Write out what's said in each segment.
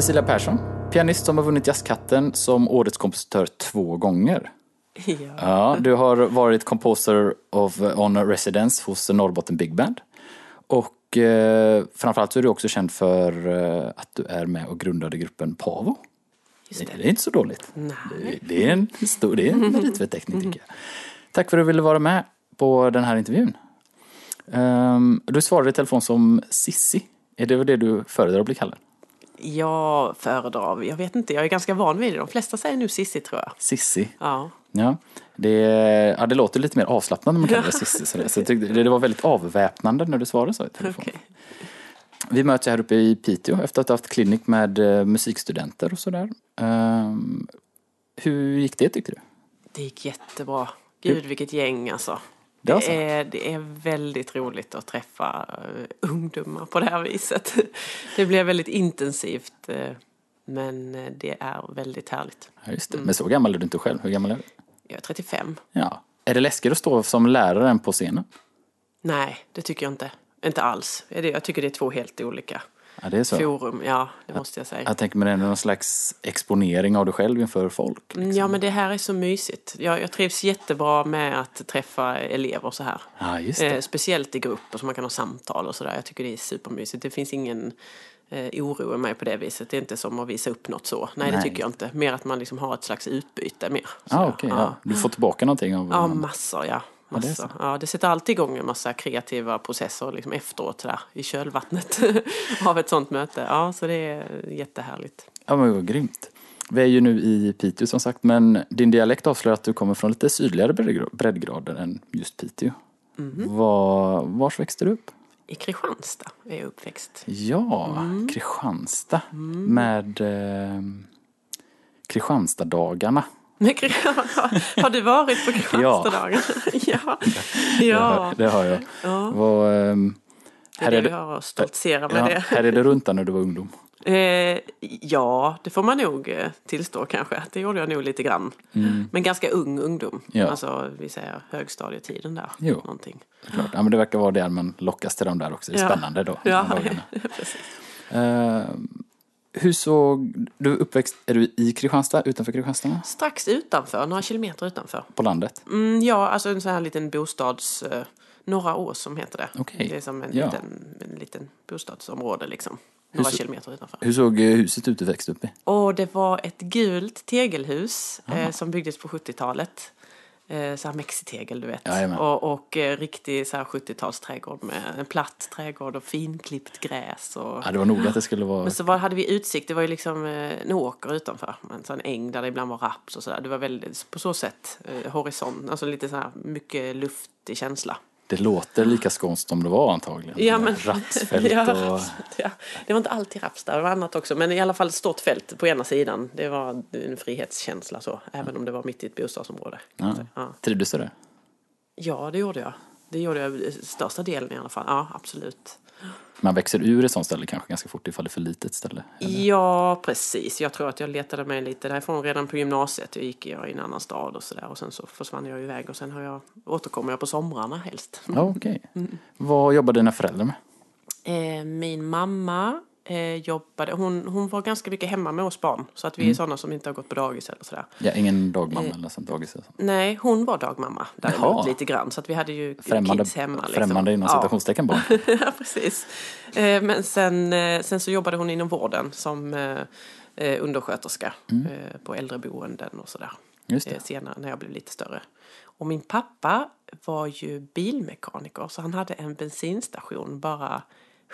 Cecilia Persson, pianist som har vunnit Jazzkatten som årets kompositör två gånger. Ja. Ja, du har varit Composer of Honor Residence hos Norrbotten Big Band. Och eh, framförallt så är du också känd för eh, att du är med och grundade gruppen Pavo. Just Det det. är inte så dåligt. Nej. Det, det är en stor, det är en meritförteckning tycker jag. Tack för att du ville vara med på den här intervjun. Ehm, du svarade i telefon som Sissi. Är det det du föredrar att bli kallad? Jag föredrar, jag vet inte, jag är ganska van vid det. De flesta säger nu Sissi tror jag. Sissi. Ja. Ja, det, ja, det låter lite mer avslappnande när man kallar det Sissi. Så, det, så tyckte, det, det var väldigt avväpnande när du svarade så i telefon. Okej. Vi möts här uppe i Piteå efter att ha haft klinik med eh, musikstudenter och sådär. Ehm, hur gick det tyckte du? Det gick jättebra. Gud vilket gäng alltså. Det är, det är väldigt roligt att träffa eh, ungdomar på det här viset. Det blir väldigt intensivt. eh, men eh, det är väldigt härligt. Ja, just det. Men så gammal är du inte själv. Hur gammal är du? Jag är 35. Ja. Är det läskigt att stå som lärare än på scenen? Nej, det tycker jag inte. Inte alls. Jag tycker det är två helt olika Ja, det så. forum. Ja, det måste jag säga. Jag tänker mig det är någon slags exponering av dig själv inför folk. Mm, Ja, men det här är så mysigt. Jag, jag trivs jättebra med att träffa elever så här. Ja, just det. Eh, speciellt i grupper så man kan ha samtal och sådär. Jag tycker det är supermysigt. Det finns ingen eh, oro i mig på det viset. Det är inte som att visa upp något så. Nej, det Nej. tycker jag inte. Mer att man liksom har ett slags utbyte mer. Så, Ja, okej. ja. Du får tillbaka någonting av Ja, massor, ja. Ja, det är Massor. Ja, det sätter alltid igång en massa kreativa processer liksom efteråt där, i kölvattnet av ett sånt möte. Ja, så det är jättehärligt. Ja, men vad grymt. Vi är ju nu i Piteå som sagt, men din dialekt avslöjar att du kommer från lite sydligare breddgra- breddgrader än just Piteå. Mhm. Var, vars växte du upp? I Kristianstad är jag uppväxt. Ja, Mm. Kristianstad. Med eh, Kristianstaddagarna. Men Kri- har du varit på Kristianstaddagen? Ja. Det ja. har, det har jag. Ja. Var, ehm, Det här är det vi det, har att stoltsera med ja, det. här är det runt när du var ungdom. Eh, ja, det får man nog eh, tillstå kanske. Det gjorde jag nog lite grann. Men ganska ung ungdom. Mm. Ja. Alltså, vi säger högstadietiden där. Jo. Någonting. Klart. Ja, men det verkar vara där man lockas till de där också. Det är Ja. spännande då. Ja, precis. Eh, hur såg, du uppväxt, är du i Kristianstad, utanför Kristianstad? Strax utanför, några kilometer utanför. På landet? Mm, ja, alltså en sån här liten bostads... Eh, Norra Ås som heter det. Okej. Det är som en, Ja. liten, en liten bostadsområde liksom. Några så- kilometer utanför. Hur såg eh, huset ut du växte upp i? Och det var ett gult tegelhus eh, som byggdes på 70-talet. Eh, så här mexitegel, du vet. Jajamän. Och, och eh, riktig så här 70-talsträdgård med en platt trädgård och finklippt gräs. Och... Ja, det var nog att det skulle vara... Men så var, hade vi utsikt, det var ju liksom eh, en åker utanför. En sån äng där det ibland var raps och sådär. Det var väldigt, på så sätt, eh, horisont, alltså lite så här mycket luftig känsla. Det låter lika skånskt som det var antagligen. Ja, men- Rapsfält Ja, och... ja. Det var inte alltid raps där, det var annat också. Men i alla fall ett stort fält på ena sidan. Det var en frihetskänsla så, även om det var mitt i ett bostadsområde. Ja. Trivdes du där? ja, det gjorde jag. Det gjorde jag största delen i alla fall. Ja, absolut. Man växer ur ett sånt ställe kanske ganska fort ifall det är för litet ställe. eller? Ja, precis. Jag tror att jag letade mig lite därifrån redan på gymnasiet. Då gick jag i en annan stad och sådär. Och sen så försvann jag iväg och sen har jag, återkommer jag på somrarna helst. Ja, okej. Mm. Vad jobbar dina föräldrar med? Eh, min mamma eh, jobbade, hon, hon var ganska mycket hemma med oss barn. Så att vi Mm. är sådana som inte har gått på dagis eller sådär. Ja, ingen dagmamma Eh, eller sånt dagis? eller sånt. Nej, hon var dagmamma Jaha. däremot lite grann. Så att vi hade ju Främmande, kids hemma. Liksom. främmande inom Ja. citationstecken barn. ja, precis. Eh, men sen, eh, sen så jobbade hon inom vården som eh, eh, undersköterska eh, på äldreboenden och sådär. Mm. Just det. Senare när jag blev lite större. Och min pappa var ju bilmekaniker så han hade en bensinstation bara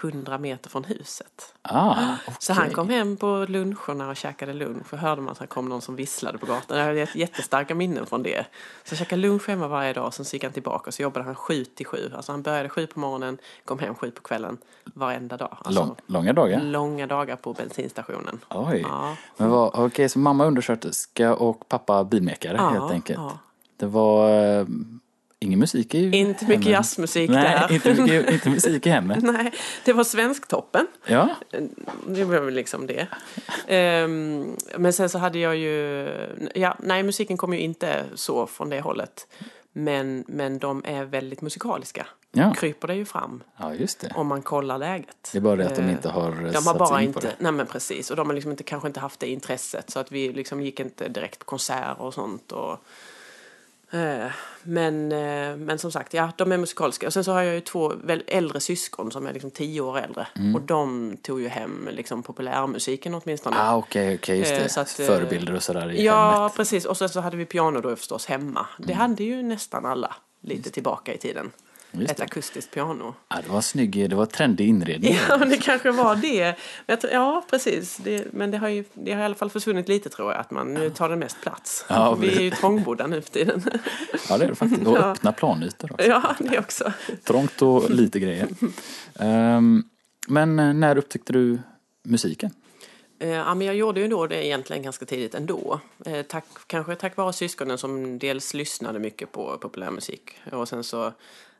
100 meter från huset. Ah, Så han kom hem på luncherna och käkade lunch och hörde man att han kom någon som visslade på gatan. Jag har ett jättestarka minnen från det. Så jag käkade lunch hemma varje dag, sen så gick han tillbaka och så jobbade han sju till sju. Alltså han började sju på morgonen, kom hem sju på kvällen varenda dag. Alltså Lång, långa dagar? långa dagar på bensinstationen. Oj. Ja. Men vad, okej, så mamma undersköterska och pappa bilmekare Ja, helt enkelt. ja. Det var eh, ingen musik i Inte mycket hemmen. jazzmusik Nej, där. inte, mycket, inte musik i hemmet. Nej, det var Svensktoppen. Ja, Det var väl liksom det. Ehm, men sen så hade jag ju... Ja, nej, musiken kom ju inte så från det hållet. Men, men de är väldigt musikaliska. Ja. kryper det ju fram Ja, just det. om man kollar läget. Det är bara det att de Eh, inte har De har satt bara sig in på inte, det. nej men precis, och de har liksom inte, kanske inte haft det intresset så att vi liksom gick inte direkt på konserter och sånt. Och, eh, men, eh, men som sagt, ja de är musikaliska. Och sen så har jag ju två äldre syskon som är liksom tio år äldre. Mm. Och de tog ju hem liksom populärmusiken åtminstone. Ah, okej, okej, just Eh, det. så att, eh, Förebilder och sådär i Ja, hemmet. Mm. precis. Och sen så hade vi piano då förstås hemma. Det hade ju nästan alla lite tillbaka i tiden. Just Ett det. akustiskt piano. Ja, det var snygg, det var trendig inredning. Ja, det kanske var det. Tror- Ja, precis. Det, men det har ju det har i alla fall försvunnit lite tror jag. Att man nu tar det mest plats. Ja, vi är ju trångbodda nu för tiden. Ja, det är det faktiskt. Och Ja. öppna planytor också. ja, det också. Trångt och lite grejer. Ehm, men eh, när upptäckte du musiken? Eh, Ja, men jag gjorde ju då det egentligen ganska tidigt ändå. Eh, Tack, kanske tack vare syskonen som dels lyssnade mycket på populärmusik och sen så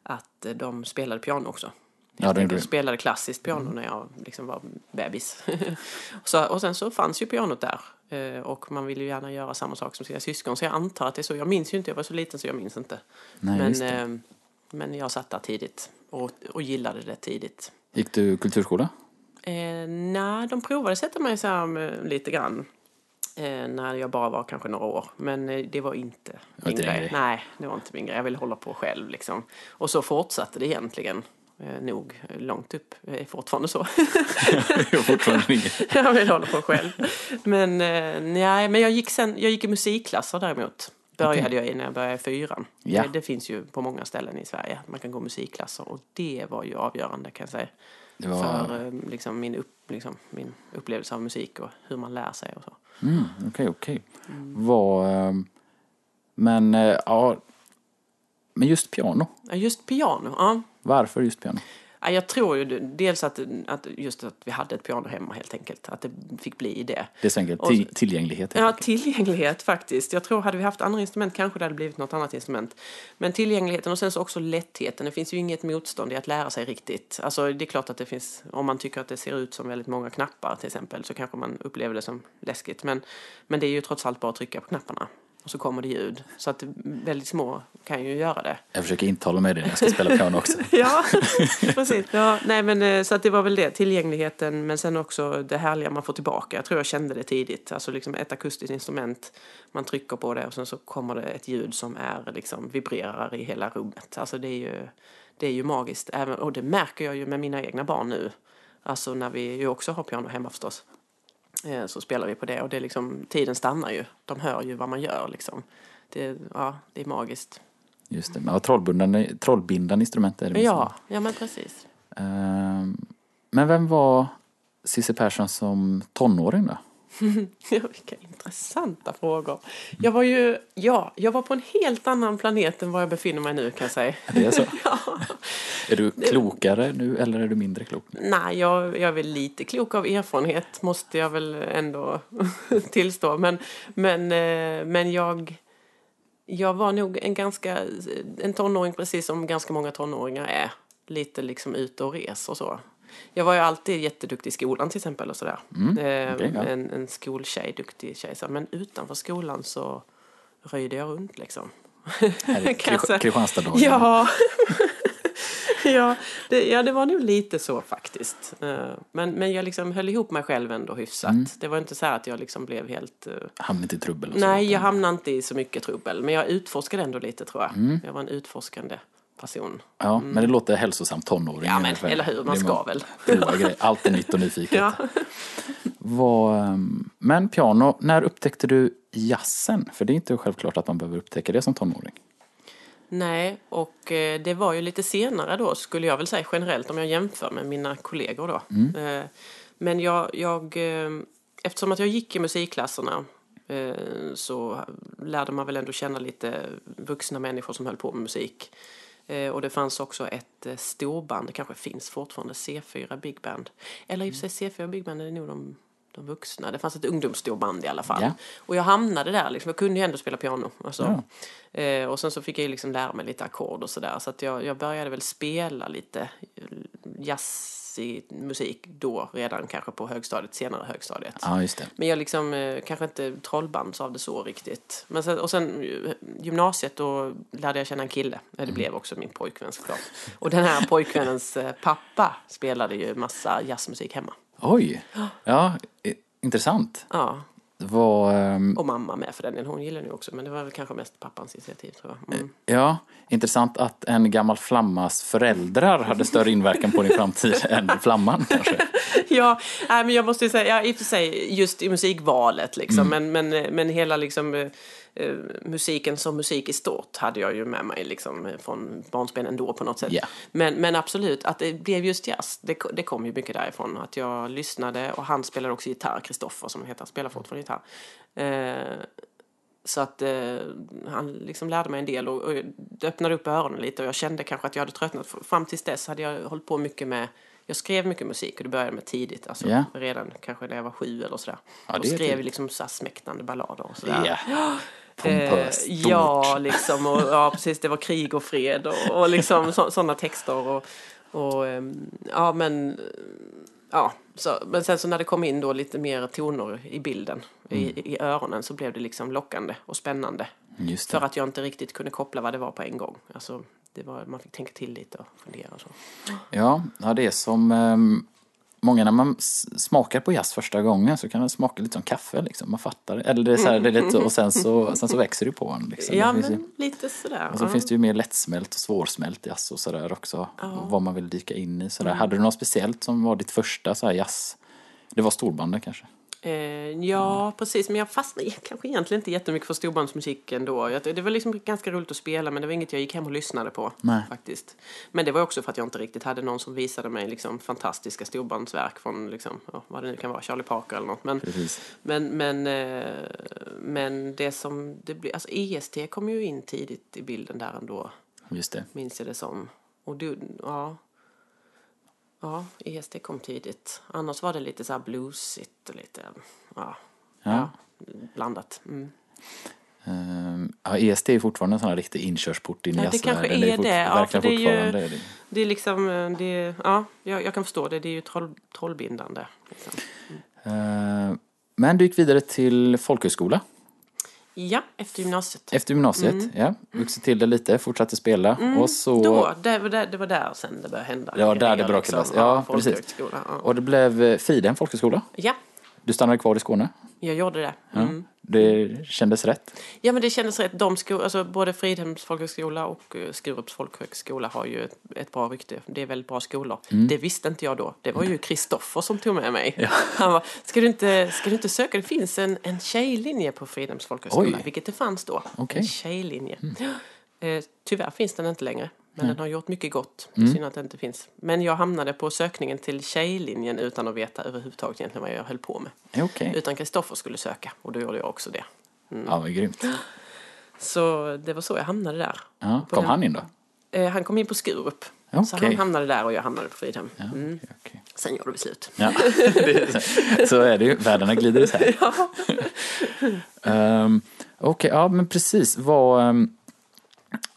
att eh, de spelade piano också. Ja, enkelt gjorde spelade klassiskt piano när jag liksom var bebis. så, och sen så fanns ju pianot där. Eh, Och man ville ju gärna göra samma sak som sina syskon. Så jag antar att det är så. Jag minns ju inte, jag var så liten så jag minns inte. Nej, men, eh, men jag satt där tidigt och, och gillade det tidigt. Gick du kulturskola? Eh, nej, de provade sätta mig så här lite grann. Eh, när jag bara var kanske några år. Men eh, det var inte min inte grej. Nej, det var inte min grej. Jag ville hålla på själv liksom. Och så fortsatte det egentligen. Eh, nog långt upp. Det är fortfarande så. jag har fortfarande inget. jag vill hålla på själv. Men, eh, nej, men jag gick, sen, jag gick i musikklasser däremot. Började jag i när jag började fyran. Ja. Eh, Det finns ju på många ställen i Sverige. Man kan gå musikklasser. Och det var ju avgörande kan jag säga. Var... För eh, liksom, min, upp, liksom, min upplevelse av musik och hur man lär sig och så. Mm, okej, okej. Vad... ehm, Men, eh, ja... Men just piano. Just piano, ja. Varför just piano? Ja, Jag tror ju dels att, att just att vi hade ett piano hemma helt enkelt. Att det fick bli det. Det är så enkelt. Till, tillgänglighet. Ja, enkelt. tillgänglighet faktiskt. Jag tror hade vi haft andra instrument kanske det hade blivit något annat instrument. Men tillgängligheten och sen så också lättheten. Det finns ju inget motstånd i att lära sig riktigt. Alltså det är klart att det finns, om man tycker att det ser ut som väldigt många knappar till exempel så kanske man upplever det som läskigt. Men, men det är ju trots allt bara att trycka på knapparna och så kommer det ljud. Så att väldigt små kan ju göra det. Jag försöker intala mig det när jag ska spela piano också. Ja, precis. Ja, nej, men, eh, så att det var väl det, tillgängligheten men sen också det härliga man får tillbaka. Jag tror jag kände det tidigt. Alltså liksom ett akustiskt instrument, man trycker på det och sen så kommer det ett ljud som är liksom vibrerar i hela rummet. Alltså det är ju, det är ju magiskt. Även, och det märker jag ju med mina egna barn nu. Alltså när vi ju också har piano hemma förstås. Eh, Så spelar vi på det och det är liksom, tiden stannar ju. De hör ju vad man gör liksom. Det, ja, det är magiskt. Just det. Men ja, trollbindande, trollbindande instrument är det. Ja, ja men precis. Ehm, Men vem var Cissi Persson som tonåring då? Ja, vilka intressanta frågor. Jag var ju, ja, jag var på en helt annan planet än var jag befinner mig nu kan jag säga. Det är så? Ja. Är du klokare nu eller är du mindre klok? Nej, jag, jag är väl lite klok av erfarenhet måste jag väl ändå tillstå. Men, men, eh, men jag, jag var nog en ganska, en tonåring precis som ganska många tonåringar är. Lite liksom ute och res och så. Jag var ju alltid jätteduktig i skolan till exempel och sådär. Eh, okej, ja. en, en skoltjej, duktig tjej. Så. Men utanför skolan så röjde jag runt liksom. Här i Kan jag säga. Kristian- Kristianstaddagen? Ja. ja, det, ja, det var nog lite så faktiskt. Eh, Men, men jag liksom höll ihop mig själv ändå hyfsat. Mm. Det var inte så här att jag liksom blev helt... eh, Hamnade inte i trubbel? Och så, Nej, jag hamnade inte i så mycket trubbel. Men jag utforskade ändå lite tror jag. Mm. Jag var en utforskande person. Ja, men det låter hälsosamt tonåring. Ja, men eller hur, man ska väl. Allt är nytt och nyfiket. Ja. Vad, ehm, men piano, när upptäckte du jazzen? För det är inte självklart att man behöver upptäcka det som tonåring. Nej, och eh, det var ju lite senare då skulle jag väl säga generellt om jag jämför med mina kollegor då. Eh, men jag, jag eh, eftersom att jag gick i musikklasserna eh, så lärde man väl ändå känna lite vuxna människor som höll på med musik. Eh, och det fanns också ett eh, storband, det kanske finns fortfarande, C4 Big Band. Eller i och för sig C4 Big Band är nog de, de vuxna. Det fanns ett ungdomsstorband i alla fall. Ja. Och jag hamnade där, liksom. jag kunde ju ändå spela piano. Alltså. Eh, och sen så fick jag liksom lära mig lite ackord och sådär. Så att jag, jag började väl spela lite, jazzig musik då redan kanske på högstadiet, senare högstadiet. Ja, just det. Men jag liksom eh, kanske inte trollbands av det så riktigt. Men sen, och sen eh, gymnasiet då lärde jag känna en kille. Det blev också min pojkvän såklart. Och den här pojkvännens eh, pappa spelade ju massa jazzmusik hemma. Oj, ja, i- intressant. Ja, Vad, ehm, och mamma med för den delen. Hon gillar ju också. Men det var väl kanske mest pappans initiativ tror jag. Mm. ja, intressant att en gammal flammas föräldrar hade större inverkan på din framtid än flamman kanske. Ja, nej, men jag måste ju säga, ja, i och för sig just i musikvalet liksom, men, men, men hela liksom eh, musiken som musik i stort hade jag ju med mig liksom från barnsben ändå på något sätt. Ja. Men, men absolut, att det blev just jazz, det, det kom ju mycket därifrån. Att jag lyssnade och han spelade också gitarr, Kristoffer som heter, spelar fortfarande gitarr. Eh, så att eh, han liksom lärde mig en del och, och det öppnade upp öronen lite och jag kände kanske att jag hade tröttnat. Fram tills dess hade jag hållit på mycket med, jag skrev mycket musik och det började med tidigt, alltså Ja. redan kanske när jag var sju eller sådär. Ja, och skrev liksom så smäktande ballader och sådär. Ja, pompöst, Eh, ja, liksom. Och, ja, precis. Det var krig och fred och, och liksom sådana texter. Och, och ehm, ja, men... Ja, så, men sen så när det kom in då lite mer toner i bilden, Mm. i, i öronen, så blev det liksom lockande och spännande. För att jag inte riktigt kunde koppla vad det var på en gång. Alltså, det var, man fick tänka till lite och fundera och så. Ja, ja, det är som ehm, många när man smakar på jazz första gången så kan det smaka lite som kaffe liksom. Man fattar det. Eller det är så här, det är lite, och sen så, sen så växer det på en liksom. Ja, finns ju, men lite sådär. och så ja. finns det ju mer lättsmält och svårsmält jazz och sådär också. Vad man vill dyka in i sådär. Hade du något speciellt som var ditt första så här jazz? Det var storbandet kanske? Eh, ja, precis. Men jag fastnade kanske egentligen inte jättemycket för storbandsmusik ändå. Det var liksom ganska roligt att spela men det var inget jag gick hem och lyssnade på. Nej. faktiskt. Men det var också för att jag inte riktigt hade någon som visade mig liksom, fantastiska storbandsverk från liksom, vad det nu kan vara, Charlie Parker eller något. Men, Precis. men, men, eh, men det som det blir, alltså EST kom ju in tidigt i bilden där ändå, Just det. minns jag det som. Och du, ja. Ja, EST kom tidigt. Annars var det lite så här bluesigt och lite, ja, Ja. ja blandat. Mm. Ehm, ja, EST är fortfarande en sån här riktig inkörsport in i Ja, det jazzvärlden. kanske är fort- det. Ja, för det är ju- det. Är liksom, eh, det, ja, jag, jag kan förstå det. Det är ju troll, trollbindande. Liksom. Ehm, men du gick vidare till folkhögskola Ja, efter gymnasiet. efter gymnasiet. Ja, vuxit till det lite, fortsatte spela och så... Mm. Då, det, var där, det var där sen det började hända. Var där det brakade liksom. Ja, precis. Ja. Och det blev eh, Fridhem folkhögskola. ja, Du stannade kvar i Skåne. jag gjorde det. Mm. Det kändes rätt. Ja, men det kändes rätt. De sko- alltså, både Fridhems folkhögskola och uh, Skurups folkhögskola har ju ett, ett bra rykte. Det är väldigt bra skolor. Mm. Det visste inte jag då. Det var ju Kristoffer som tog med mig. Han var, ska du, inte, ska du inte söka? Det finns en, en tjejlinje på Fridhems folkhögskola, Oj. vilket det fanns då. Mm. En tjejlinje. Eh, tyvärr finns den inte längre. Men den har gjort mycket gott. Mm. Synd att den inte finns. Men jag hamnade på sökningen till tjejlinjen utan att veta överhuvudtaget egentligen vad jag höll på med. Ja, Okej. Utan Kristoffer skulle söka och då gjorde jag också det. Ja, vad grymt. Så det var så jag hamnade där. Ja, kom den- han in då? Eh, han kom in på Skurup. Så Okej. han hamnade där och jag hamnade på Fridhem. Ja, Mm. okej. Sen gjorde vi slut. Ja, är så. så är det ju. Världarna glider isär. Um, Okej, ja men precis. Vad...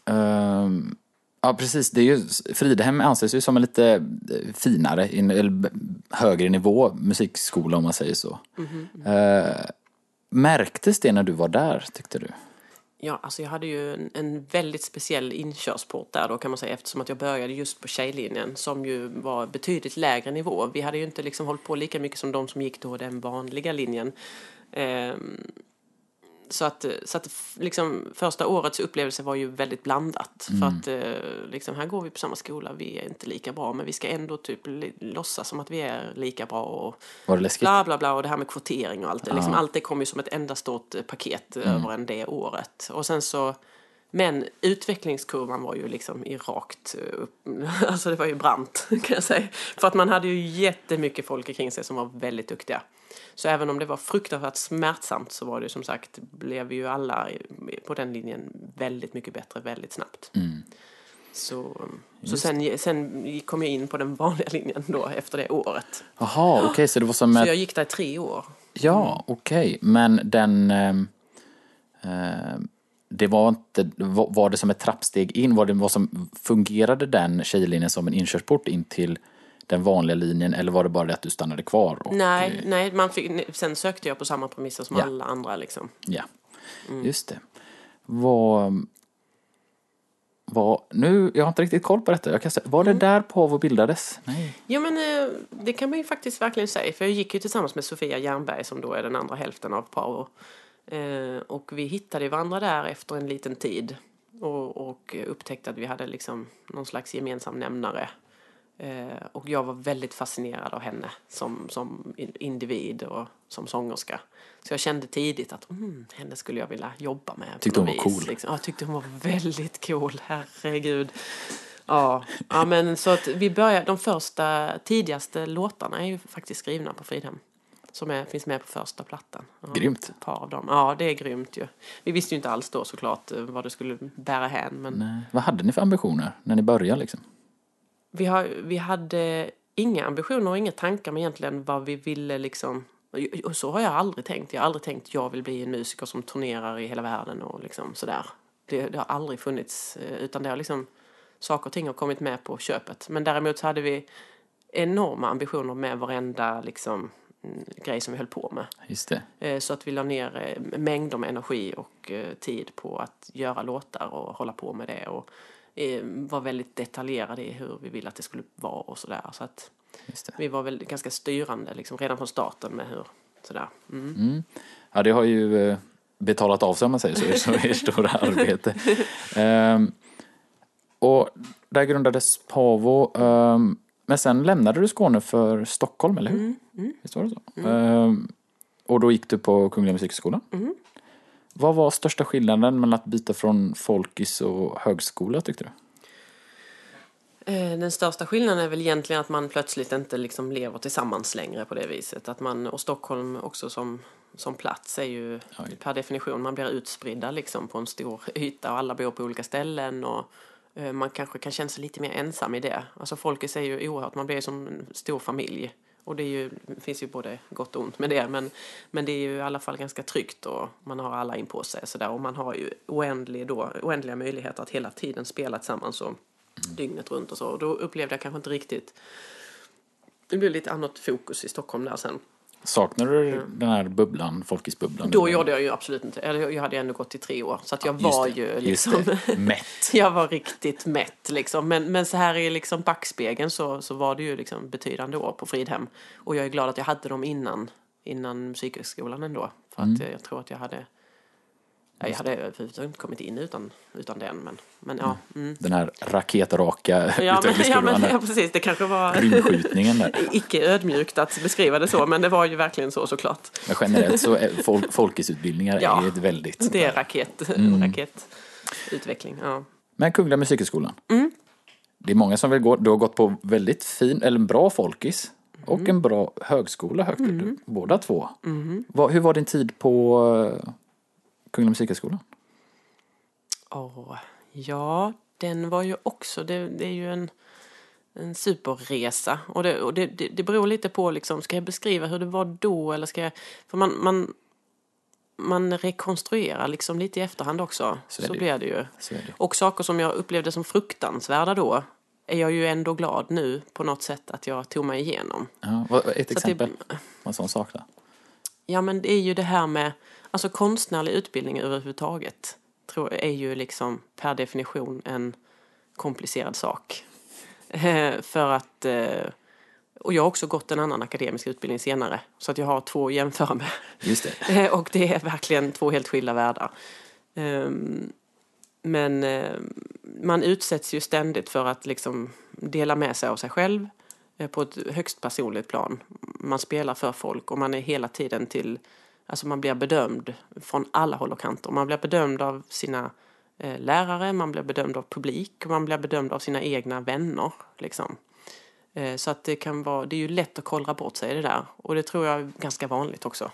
ehm, ja, precis. Det är ju, Fridhem anses ju som en lite eh, finare, in- eller högre nivå musikskola om man säger så. Eh, märktes det när du var där, tyckte du? Ja, alltså jag hade ju en, en väldigt speciell inkörsport där då kan man säga eftersom att jag började just på tjejlinjen som ju var betydligt lägre nivå. Vi hade ju inte liksom hållit på lika mycket som de som gick då den vanliga linjen. Ehm, så att, så att liksom, första årets upplevelse var ju väldigt blandat. För att eh, liksom, här går vi på samma skola, vi är inte lika bra men vi ska ändå typ låtsas som att vi är lika bra och Var det läskigt? bla bla bla och det här med kvotering och allt det. Liksom, allt det kom ju som ett enda stort eh, paket över en det året. Och sen så, men utvecklingskurvan var ju liksom i rakt eh, upp, alltså det var ju brant kan jag säga. För att man hade ju jättemycket folk kring sig som var väldigt duktiga. Så även om det var fruktansvärt smärtsamt så var det som sagt, blev vi ju alla på den linjen väldigt mycket bättre väldigt snabbt. Så, så sen, sen kom jag in på den vanliga linjen då efter det året. Jaha, okej, så det var som Så ett... jag gick där i tre år. Ja, okej. Men den... ehm, det var inte... Var var det som ett trappsteg in? Var det vad som fungerade den tjejlinjen som en inkörsport in till den vanliga linjen eller var det bara det att du stannade kvar? Och, Nej, nej man fick, sen sökte jag på samma premisser som Ja. alla andra liksom. Ja, Mm. just det. Vad... Vad, nu, jag har inte riktigt koll på detta. Jag kan säga, var det Mm. där Pavo bildades? Nej. Jo men eh, det kan man ju faktiskt verkligen säga. För jag gick ju tillsammans med Sofia Jernberg som då är den andra hälften av Paro. Eh, och vi hittade varandra där efter en liten tid. Och, och upptäckte att vi hade liksom någon slags gemensam nämnare. Eh, och jag var väldigt fascinerad av henne som, som in- individ och som sångerska. Så jag kände tidigt att mm, henne skulle jag vilja jobba med. Tyckte hon var vis, cool. Liksom. Ja, jag tyckte hon var väldigt cool, herregud. Ja, ja men så att vi börjar, de första tidigaste låtarna är ju faktiskt skrivna på Fridhem. Som är, finns med på första plattan. Ja, Grymt. Ett par av dem. Ja, det är grymt ju. Vi visste ju inte alls då såklart eh, vad det skulle bära hän. Men Nej. Vad hade ni för ambitioner när ni började? Liksom? Vi, har, vi hade inga ambitioner och inga tankar med egentligen vad vi ville liksom. Och så har jag aldrig tänkt. Jag har aldrig tänkt jag vill bli en musiker som turnerar i hela världen och liksom sådär. Det, det har aldrig funnits. eh, Utan det har liksom saker och ting har kommit med på köpet. Men däremot så hade vi enorma ambitioner med varenda liksom, mm, grej som vi höll på med. Just det. Eh, Så att vi la ner eh, mängder med energi och tid på att göra låtar och hålla på med det. Och var väldigt detaljerade i hur vi ville att det skulle vara och sådär. Så att det. vi var väl ganska styrande liksom, redan från starten med hur sådär. Mm. Mm. Ja, det har ju eh, betalat av sig om man säger så, så ert stora arbete. Ehm, och där grundades Pavo. ehm, men sen lämnade du Skåne för Stockholm, eller hur? Mm, Visst var det så? Ehm, och då gick du på Kungliga Musikhögskolan. Vad var största skillnaden mellan att byta från folkis och högskola tyckte du? Eh, Den största skillnaden är väl egentligen att man plötsligt inte liksom lever tillsammans längre på det viset. Att man, och Stockholm också som, som plats är ju Oj. per definition, man blir utspridda liksom på en stor yta och alla bor på olika ställen. Och eh, man kanske kan känna sig lite mer ensam i det. Alltså folket är ju oerhört, man blir ju som en stor familj. Och det, är ju, det finns ju både gott och ont med det. Men, men det är ju i alla fall ganska tryggt och man har alla in på sig. Så där, och man har ju oändlig då, oändliga möjligheter att hela tiden spela tillsammans. Och, mm. dygnet runt och så. Och då upplevde jag kanske inte riktigt... Det blev lite annat fokus i Stockholm där sen. Saknar du den här bubblan, folkisbubblan? Då eller? gjorde jag ju absolut inte... Eller jag hade ändå gått i tre år. Så att jag Just var det, ju liksom... Mätt. Jag var riktigt mätt liksom. Men, men så här i liksom backspegeln så, så var det ju liksom betydande år på Fridhem. Och jag är glad att jag hade dem innan, innan musikhögskolan ändå. För att eh, jag tror att jag hade... ja, Jag hade överhuvudtaget inte kommit in utan, utan den. Men, men ja. Mm. Den här raketraka Ja, ja, utvecklingskurvan. men, där. ja, precis. Det kanske var... Rymdskjutningen där. icke ödmjukt att beskriva det så, men det var ju verkligen så såklart. Men generellt så är folk, folkisutbildningar Ja, är ett väldigt Det är raket, Mm. raketutveckling. Ja. Men Kungliga Musikhögskolan. Mm. Det är många som vill gå. Du har gått på väldigt fin, eller en bra folkis. Och Mm. en bra högskola högt upp. Båda två. Vad, hur var din tid på uh, Kungliga Musikhögskolan? Åh, ja, den var ju också, det, det är ju en, en superresa. Och, det, och det, det, det beror lite på, liksom, ska jag beskriva hur det var då eller ska jag... För man, man, man rekonstruerar liksom lite i efterhand också. Så Så, blir det ju. Det. Och saker som jag upplevde som fruktansvärda då är jag ju ändå glad nu på något sätt att jag tog mig igenom. Ja, ett exempel. En sån sak då. Ja, men det är ju det här med... Alltså konstnärlig utbildning överhuvudtaget tror är ju liksom per definition en komplicerad sak. Eh, för att... Eh, och jag har också gått en annan akademisk utbildning senare. Så att jag har två att jämföra med. Just det. Och det är verkligen två helt skilda världar. Ehm, men eh, man utsätts ju ständigt för att liksom dela med sig av sig själv på ett högst personligt plan. Man spelar för folk och man är hela tiden till... Alltså man blir bedömd från alla håll och kanter. Man blir bedömd av sina eh, lärare, man blir bedömd av publik och man blir bedömd av sina egna vänner. Liksom. Eh, så att det kan vara... Det är ju lätt att kollra bort sig i det där. Och det tror jag är ganska vanligt också.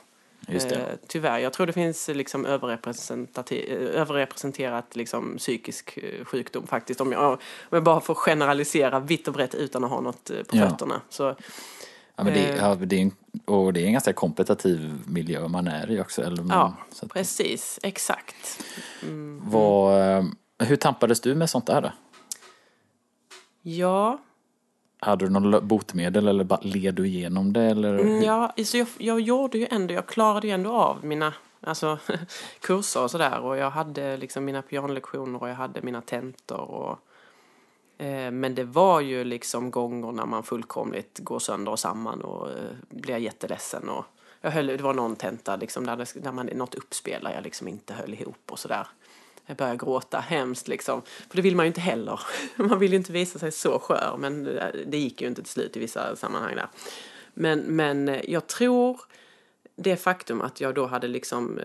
Just det. Eh, tyvärr. Jag tror det finns liksom överrepresenterat liksom psykisk sjukdom faktiskt. Om jag, om jag bara får generalisera vitt och brett utan att ha något på Ja. fötterna. Så, Ja, men det, eh. ja, det är en, och det är en ganska kompetitiv miljö man är i också. Eller man, ja, precis. Exakt. vad, eh, hur tampades du med sånt där då? Ja, hade du någon botemedel eller bara led du igenom det? Eller? Mm, ja, så jag, jag gjorde ju ändå, jag klarade ju ändå av mina alltså, kurser och sådär. Och jag hade liksom mina pianolektioner och jag hade mina tentor. Och, Eh, men det var ju liksom gånger när man fullkomligt går sönder och samman och eh, blir jätteledsen. Och jag höll, det var någon tenta liksom, där, det, där man, något uppspel där jag liksom inte höll ihop och sådär. Jag började gråta hemskt liksom. För det vill man ju inte heller. Man vill ju inte visa sig så skör. Men eh, det gick ju inte till slut i vissa sammanhang där. Men, men jag tror det faktum att jag då hade liksom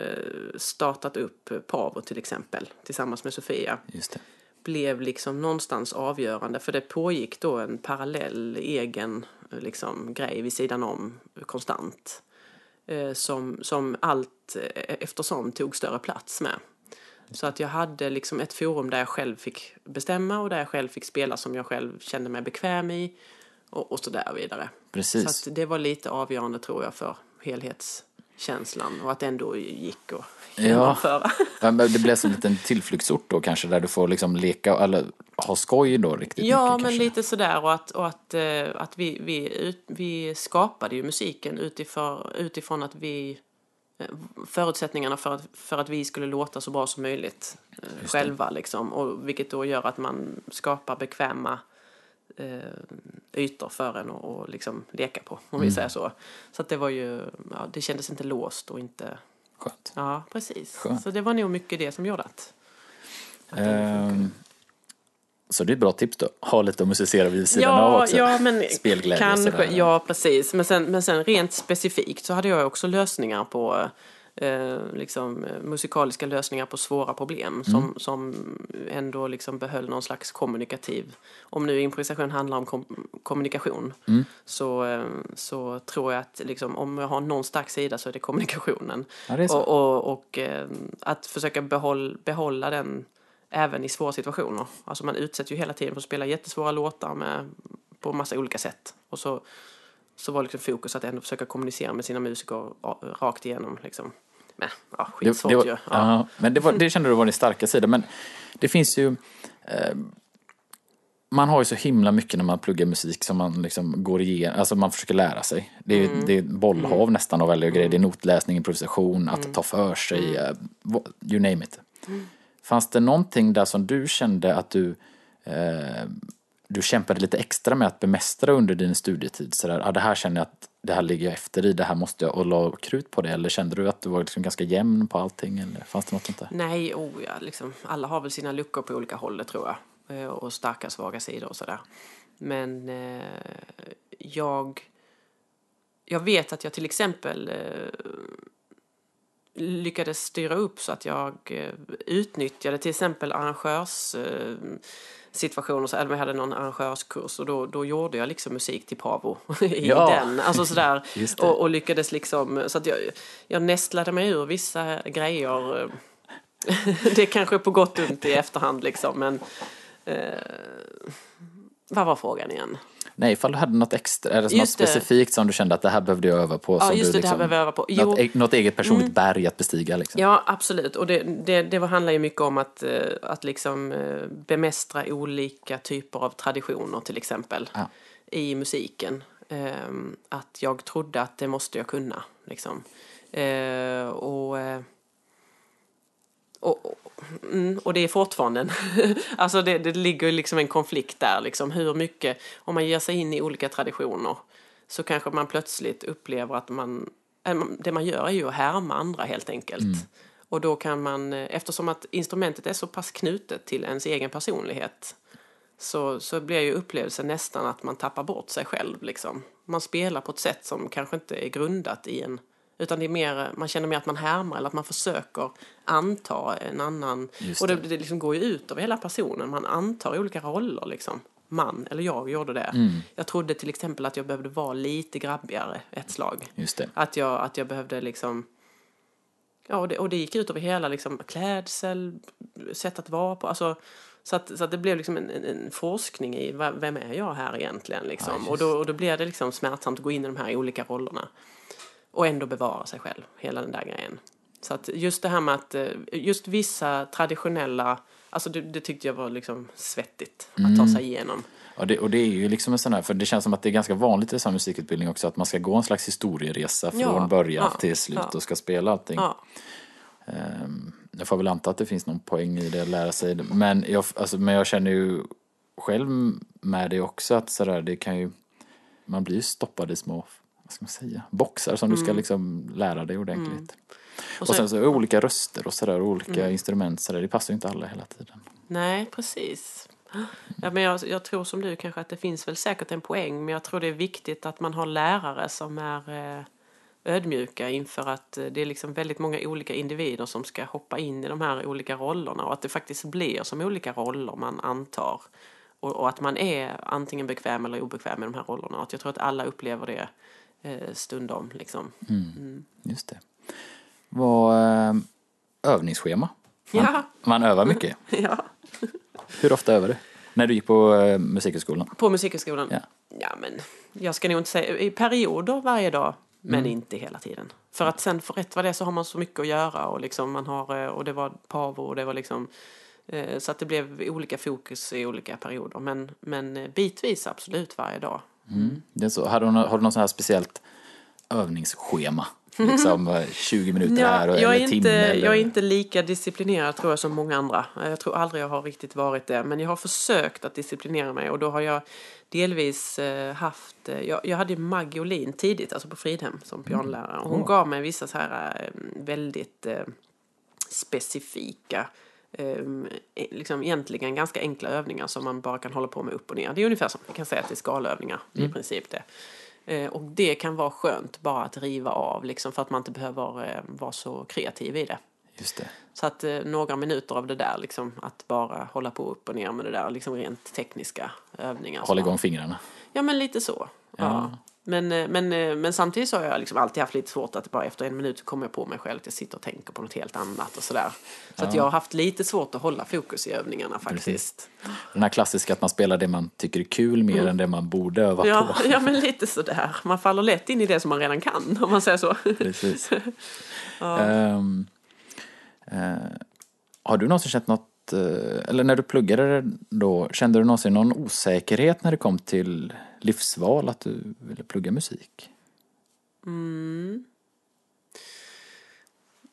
startat upp Pavo till exempel tillsammans med Sofia Just det blev liksom någonstans avgörande för det pågick då en parallell egen liksom, grej vid sidan om konstant eh, som, som allt eftersom tog större plats med. Så att jag hade liksom ett forum där jag själv fick bestämma och där jag själv fick spela som jag själv kände mig bekväm i och, och så där vidare. Precis. Så att det var lite avgörande tror jag för helhetskänslan och att det ändå gick att genomföra. Ja, men det blev som en liten tillflyktsort då kanske där du får liksom leka eller ha skoj då riktigt Ja, mycket, men kanske. lite sådär och att, och att, eh, att vi, vi, ut, vi skapade ju musiken utifrån, utifrån att vi förutsättningarna för att, för att vi skulle låta så bra som möjligt eh, själva. Liksom, och vilket då gör att man skapar bekväma eh, ytor för en att och liksom leka på, om mm. vi säger så. Så att det var ju, ja, det kändes inte låst och inte... Skönt. Ja, precis. Skönt. Så det var nog mycket det som gjorde att... att ehm, så det är ett bra tips då. Ha lite att musicera vid sidan ja, av också. Ja, men Spelglädje kanske, ja precis. Men sen, men sen rent specifikt så hade jag också lösningar på eh, liksom, musikaliska lösningar på svåra problem mm. som, som ändå liksom behöll någon slags kommunikativ. Om nu improvisation handlar om kom, kommunikation mm. så, eh, så tror jag att liksom, om jag har någon stark sida så är det kommunikationen. Ja, det och, och, och eh, att försöka behåll, behålla den även i svåra situationer. Alltså man utsätter ju hela tiden för att spela jättesvåra låtar med, på massa olika sätt. Och så, så var liksom fokus att ändå försöka kommunicera med sina musiker rakt igenom. Liksom. Men ja, skitsvårt det, det var, ju. Ja. men det, var, det kände du var din starka sida. Men det finns ju... Eh, man har ju så himla mycket när man pluggar musik som man liksom går igenom, alltså man försöker lära sig. Det är, mm. det är bollhav mm. nästan av välja grejer. Det är notläsning, improvisation, att mm. ta för sig, uh, you name it. Mm. Fanns det någonting där som du kände att du, eh, du kämpade lite extra med att bemästra under din studietid? Så där, ah, det här känner jag att det här ligger jag efter i, det här måste jag, och la krut på det? Eller kände du att du var liksom ganska jämn på allting? Eller fanns det något sånt där? Nej, oh ja, liksom, alla har väl sina luckor på olika håll tror jag. Eh, och starka, svaga sidor och sådär. Men eh, jag, jag vet att jag till exempel eh, lyckades styra upp så att jag eh, utnyttjade till exempel arrangörs eh, situationer, så, eller jag hade någon arrangörskurs och då, då gjorde jag liksom musik till Pavo i ja. den. Alltså sådär, och, och, lyckades liksom, så att jag, jag nästlade mig ur vissa grejer. det är kanske på gott och ont i efterhand liksom, men eh, vad var frågan igen? Nej, ifall du hade något extra, det något specifikt som du kände att det här behövde jag öva på? Ja, som just du det, liksom, det här behöver jag öva på. Jo. Något, e- något eget personligt mm. berg att bestiga liksom? Ja, absolut. Och det, det, det handlar ju mycket om att, eh, att liksom eh, bemästra olika typer av traditioner till exempel ja. i musiken. Ehm, att jag trodde att det måste jag kunna. Liksom. Eh, och och, mm, och det är fortfarande alltså det, det ligger liksom en konflikt där liksom hur mycket, om man ger sig in i olika traditioner så kanske man plötsligt upplever att man, äh, det man gör är ju att härma andra helt enkelt. Mm. Och då kan man, eh, eftersom att instrumentet är så pass knutet till ens egen personlighet så, så blir ju upplevelsen nästan att man tappar bort sig själv liksom. Man spelar på ett sätt som kanske inte är grundat i en utan det är mer, man känner mer att man härmar eller att man försöker anta en annan. Det. Och det, det liksom går ju ut över hela personen. Man antar olika roller liksom. Man, eller jag, gjorde det. Mm. Jag trodde till exempel att jag behövde vara lite grabbigare ett slag. Att, jag, att jag behövde liksom Ja, och det, och det gick ut över hela liksom, klädsel, sätt att vara på. Alltså, så, att, så att det blev liksom en, en, en forskning i vem är jag här egentligen. Liksom. Ja, och, då, och då blev det liksom smärtsamt att gå in i de här olika rollerna och ändå bevara sig själv, hela den där grejen. Så att just det här med att eh, just vissa traditionella Alltså det, det tyckte jag var liksom svettigt att ta sig igenom. Ja, det, och det är ju liksom en sån här, för det känns som att det är ganska vanligt i sån här musikutbildning också att man ska gå en slags historieresa från Ja, början ja, till slut ja. och ska spela allting. Ja. Ehm, jag får väl anta att det finns någon poäng i det, att lära sig det. Men jag, alltså, men jag känner ju själv med det också att sådär, det kan ju, man blir ju stoppad i små, ska man säga, boxar som du ska liksom lära dig ordentligt. Mm. Och Och sen- så olika röster och sådär, olika Mm. instrument sådär, det passar ju inte alla hela tiden. Nej, precis. Ja, men jag, jag tror som du kanske att det finns väl säkert en poäng men jag tror det är viktigt att man har lärare som är eh, ödmjuka inför att eh, det är liksom väldigt många olika individer som ska hoppa in i de här olika rollerna och att det faktiskt blir som olika roller man antar. Och, och att man är antingen bekväm eller obekväm med de här rollerna. Och att jag tror att alla upplever det stundom. Liksom. Just det. Vad, eh, övningsschema? Man, Ja. man övar mycket. Ja. Hur ofta övar du? När du gick på eh, musikhögskolan? På Musikhögskolan? Ja. ja, men jag ska nog inte säga i perioder varje dag, men inte hela tiden. För att sen för rätt vad det är så har man så mycket att göra och liksom man har, eh, och det var pavo och det var liksom eh, så att det blev olika fokus i olika perioder. Men, men eh, bitvis absolut varje dag. Det är så. Har, du, har du något sånt här speciellt övningsschema? Liksom eh, 20 minuter här och, jag, är timme? inte, Eller? jag är inte lika disciplinerad tror jag som många andra. Jag tror aldrig jag har riktigt varit det. Men jag har försökt att disciplinera mig och då har jag delvis eh, haft... Eh, jag, jag hade Maggie Olin tidigt, alltså på Fridhem som pianolärare. Och hon gav mig vissa så här eh, väldigt eh, specifika eh, liksom egentligen ganska enkla övningar som man bara kan hålla på med upp och ner. Det är ungefär som man kan säga att det är skalövningar i princip det. Eh, och det kan vara skönt bara att riva av liksom för att man inte behöver eh, vara så kreativ i det. Just det. Så att eh, några minuter av det där liksom att bara hålla på upp och ner med det där liksom rent tekniska övningar. Håll som man- igång fingrarna. Ja, men lite så. Ja. Men, eh, men, eh, men samtidigt så har jag liksom alltid haft lite svårt att bara efter en minut kommer jag på mig själv att jag sitter och tänker på något helt annat och sådär. Så att jag har haft lite svårt att hålla fokus i övningarna faktiskt. Den här klassiska att man spelar det man tycker är kul mer än det man borde öva Mm. Ja, på. ja, men lite sådär. Man faller lätt in i det som man redan kan, om man säger så. Precis. Ehm, eh, har du någonsin känt något, eh, eller när du pluggade då, kände du någonsin någon osäkerhet när det kom till livsval, att du ville plugga musik? Mm.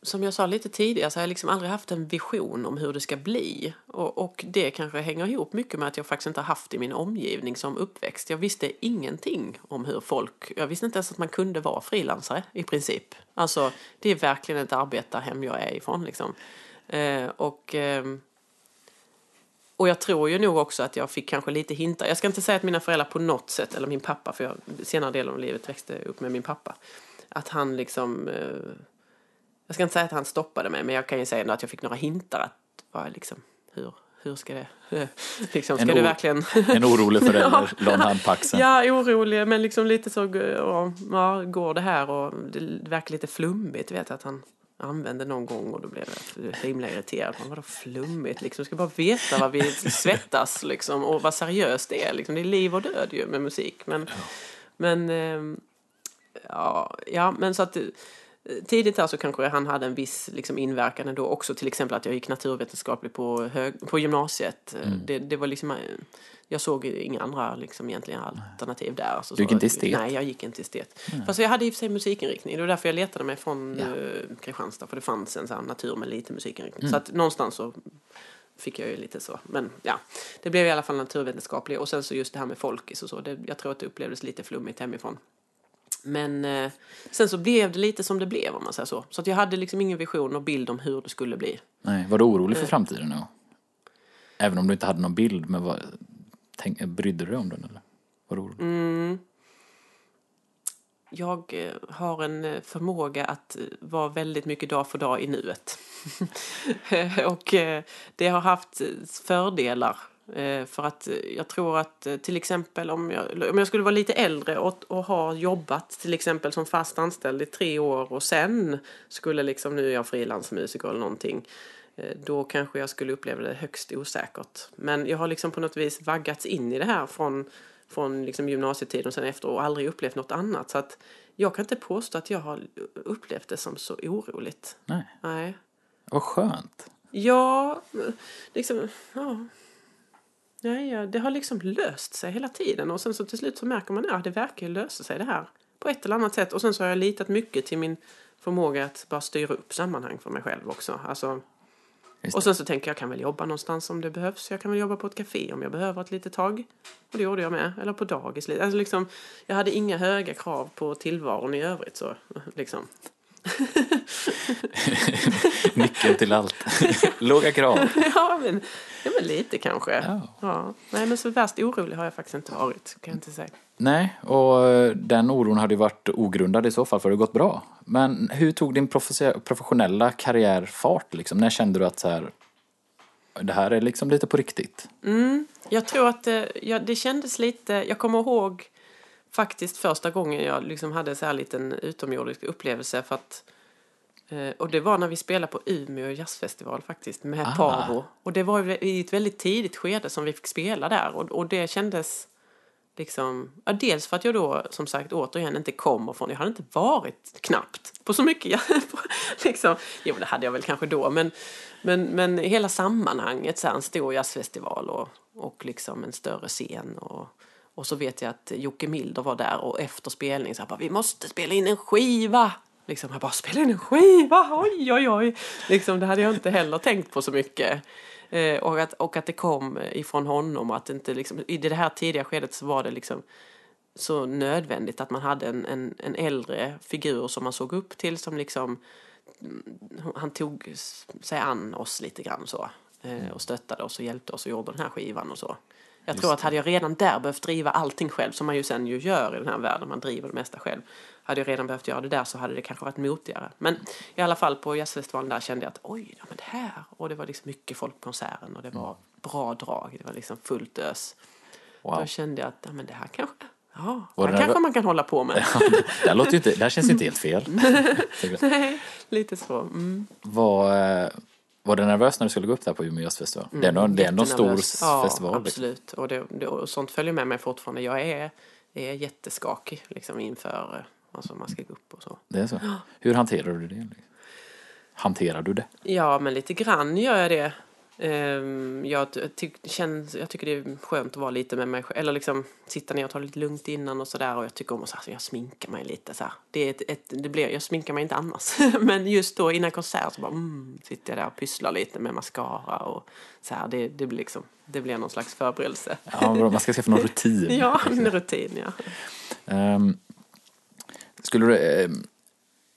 Som jag sa lite tidigare så har jag liksom aldrig haft en vision om hur det ska bli. Och, och det kanske hänger ihop mycket med att jag faktiskt inte har haft i min omgivning som uppväxt. Jag visste ingenting om hur folk... Jag visste inte ens att man kunde vara frilansare i princip. Alltså, det är verkligen ett arbetarhem jag är ifrån liksom. Eh, och... Eh, och jag tror ju nog också att jag fick kanske lite hintar. Jag ska inte säga att mina föräldrar på något sätt, eller min pappa, för jag senare delen av livet växte upp med min pappa. Att han liksom... Eh, jag ska inte säga att han stoppade mig, men jag kan ju säga att jag fick några hintar att vad liksom, hur, hur ska det... liksom, ska En du verkligen... En orolig förälder la en hand på axeln. Ja, orolig, men liksom lite så, ja, ja, går det här och det verkar lite flummigt, vet jag att han använde någon gång och då blev jag himla irriterad. Men vadå flummigt liksom? Du ska bara veta vad vi svettas liksom och vad seriöst det är liksom. Det är liv och död ju med musik. Men, men ehm, ja, ja, men så att eh, tidigt där så kanske han hade en viss liksom, inverkan ändå också. Till exempel att jag gick naturvetenskapligt på, hög, på gymnasiet. Mm. Det, det var liksom, eh, jag såg inga andra liksom, egentligen alternativ där. Alltså, Du gick så- inte estet? Nej, jag gick inte estet. Fast jag hade i och för sig musikinriktning. Det var därför jag letade mig från Ja. eh, Kristianstad. För det fanns en sån natur med lite musikinriktning. Mm. Så att någonstans så fick jag ju lite så. Men ja, det blev i alla fall naturvetenskaplig. Och sen så just det här med folkis och så. Det, jag tror att det upplevdes lite flummigt hemifrån. Men eh, sen så blev det lite som det blev om man säger så. Så att jag hade liksom ingen vision och bild om hur det skulle bli. Nej, var du orolig Eh. för framtiden då? Även om du inte hade någon bild, men vad, tänk, brydde du dig om den eller? Var du orolig? Mm. Jag eh, har en eh, förmåga att eh, vara väldigt mycket dag för dag i nuet. och det har haft fördelar. För att jag tror att till exempel om jag, om jag skulle vara lite äldre och, och ha jobbat till exempel som fast anställd i tre år och sen skulle liksom nu är jag frilansmusiker eller någonting eh, Då kanske jag skulle uppleva det högst osäkert. Men jag har liksom på något vis vaggats in i det här från, från liksom gymnasietiden och sen efter och aldrig upplevt något annat. Så att jag kan inte påstå att jag har upplevt det som så oroligt. Nej. Nej. Vad skönt. Ja, liksom, ja. Ja, ja, det har liksom löst sig hela tiden och sen så till slut så märker man att det verkar ju lösa sig det här på ett eller annat sätt. Och sen så har jag litat mycket till min förmåga att bara styra upp sammanhang för mig själv också. Alltså, Just och sen så tänker jag, jag kan väl jobba någonstans om det behövs. Jag kan väl jobba på ett café om jag behöver ett litet tag. Och det gjorde jag med. Eller på dagis. Alltså liksom, jag hade inga höga krav på tillvaron i övrigt. Så, liksom. Nyckeln till allt. Låga krav. ja, men, ja, men lite kanske. Ja. Ja. Nej, men så värst orolig har jag faktiskt inte varit. Kan jag inte säga. Nej, och eh, den oron hade ju varit ogrundad i så fall för det har gått bra. Men hur tog din professionella karriär fart liksom? När kände du att så här, det här är liksom lite på riktigt? Jag tror att det, ja, det kändes lite... Jag kommer ihåg faktiskt första gången jag liksom hade så här liten utomjordisk upplevelse. För att, eh, och det var när vi spelade på Umeå jazzfestival faktiskt med Ah. Pavo. Och det var i ett väldigt tidigt skede som vi fick spela där. Och, och det kändes liksom... Ja, dels för att jag då som sagt återigen inte kommer från... Jag hade inte varit knappt på så mycket. liksom, jo, det hade jag väl kanske då. Men, men, men hela sammanhanget, så här, en stor jazzfestival och, och liksom en större scen. Och, och så vet jag att Jocke Milder var där och efter spelning så här, bara, vi måste spela in en skiva. Liksom, jag bara, spela in en skiva, oj oj oj. Liksom, det hade jag inte heller tänkt på så mycket. Eh, och, att, och att det kom ifrån honom. Att inte, liksom, I det här tidiga skedet så var det liksom så nödvändigt att man hade en, en, en äldre figur som man såg upp till som liksom mm, han tog sig an oss lite grann så eh, och stöttade oss och hjälpte oss och gjorde den här skivan och så. Jag tror att hade jag redan där behövt driva allting själv som man ju sen ju gör i den här världen, man driver det mesta själv. Hade jag redan behövt göra det där så hade det kanske varit motigare. Men i alla fall på jazzfestivalen där kände jag att oj, ja men det här. Och det var liksom mycket folk på konserten och det var bra drag. Det var liksom fullt ös. Wow. Då kände jag att ja, men det här kanske, ja, det här kanske man kan hålla på med. det, här låter inte, det här känns inte helt fel. Nej, lite så. Mm. Var, eh, var du nervös när du skulle gå upp där på Umeå jazzfestival? det är ändå, det är ändå en stor Mm, ja, festival. liksom. absolut. Och, det, det, och sånt följer med mig fortfarande. Jag är, är jätteskakig liksom, inför eh, alltså, man ska gå upp och så. Det är så. Hur hanterar du det? liksom? Hanterar du det? Ja, men lite grann gör jag det. Ehm, jag, ty, känns, jag tycker det är skönt att vara lite med mig själv. Eller liksom sitta ner och ta det lite lugnt innan och sådär. Och jag tycker om att så här, jag sminkar mig lite så här. Det är ett, ett, det blir, jag sminkar mig inte annars. men just då innan konsert så bara mm, sitter jag där och pysslar lite med mascara och så här. Det, det, blir liksom, det blir någon slags förberedelse. Ja, bra, man ska skaffa någon rutin. ja, en rutin ja. Ehm, skulle du, ehm,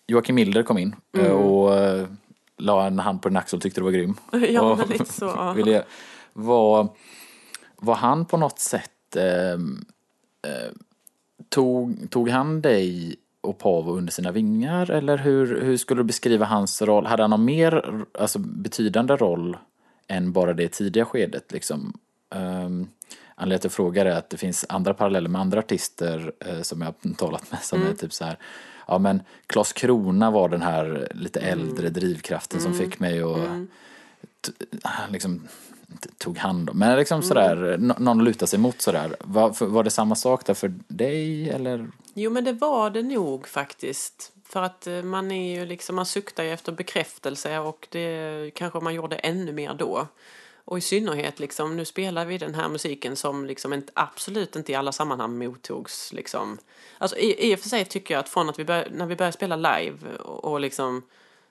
Joakim Milder kom in eh, Mm. och uh, la en hand på din axel och tyckte du var grym. Ja, men lite så. Ja. ville, var, var han på något sätt, ehm, eh, tog, tog han dig och Pavo under sina vingar eller hur, hur skulle du beskriva hans roll? Hade han någon mer alltså, betydande roll än bara det tidiga skedet liksom? Um, Anledningen till att jag frågar är att det finns andra paralleller med andra artister eh, som jag har talat med som är typ så här Ja men Klas Krona var den här lite äldre drivkraften som fick mig att t- liksom inte tog hand om, men liksom sådär, nå- någon lutar sig mot sådär. Var, var det samma sak där för dig eller? Jo, men det var det nog faktiskt. För att eh, man är ju liksom, man suktar ju efter bekräftelse och det kanske man gjorde ännu mer då. Och i synnerhet liksom, nu spelar vi den här musiken som liksom inte, absolut inte i alla sammanhang mottogs liksom. Alltså i, i och för sig tycker jag att från att vi bör, när vi började spela live och, och liksom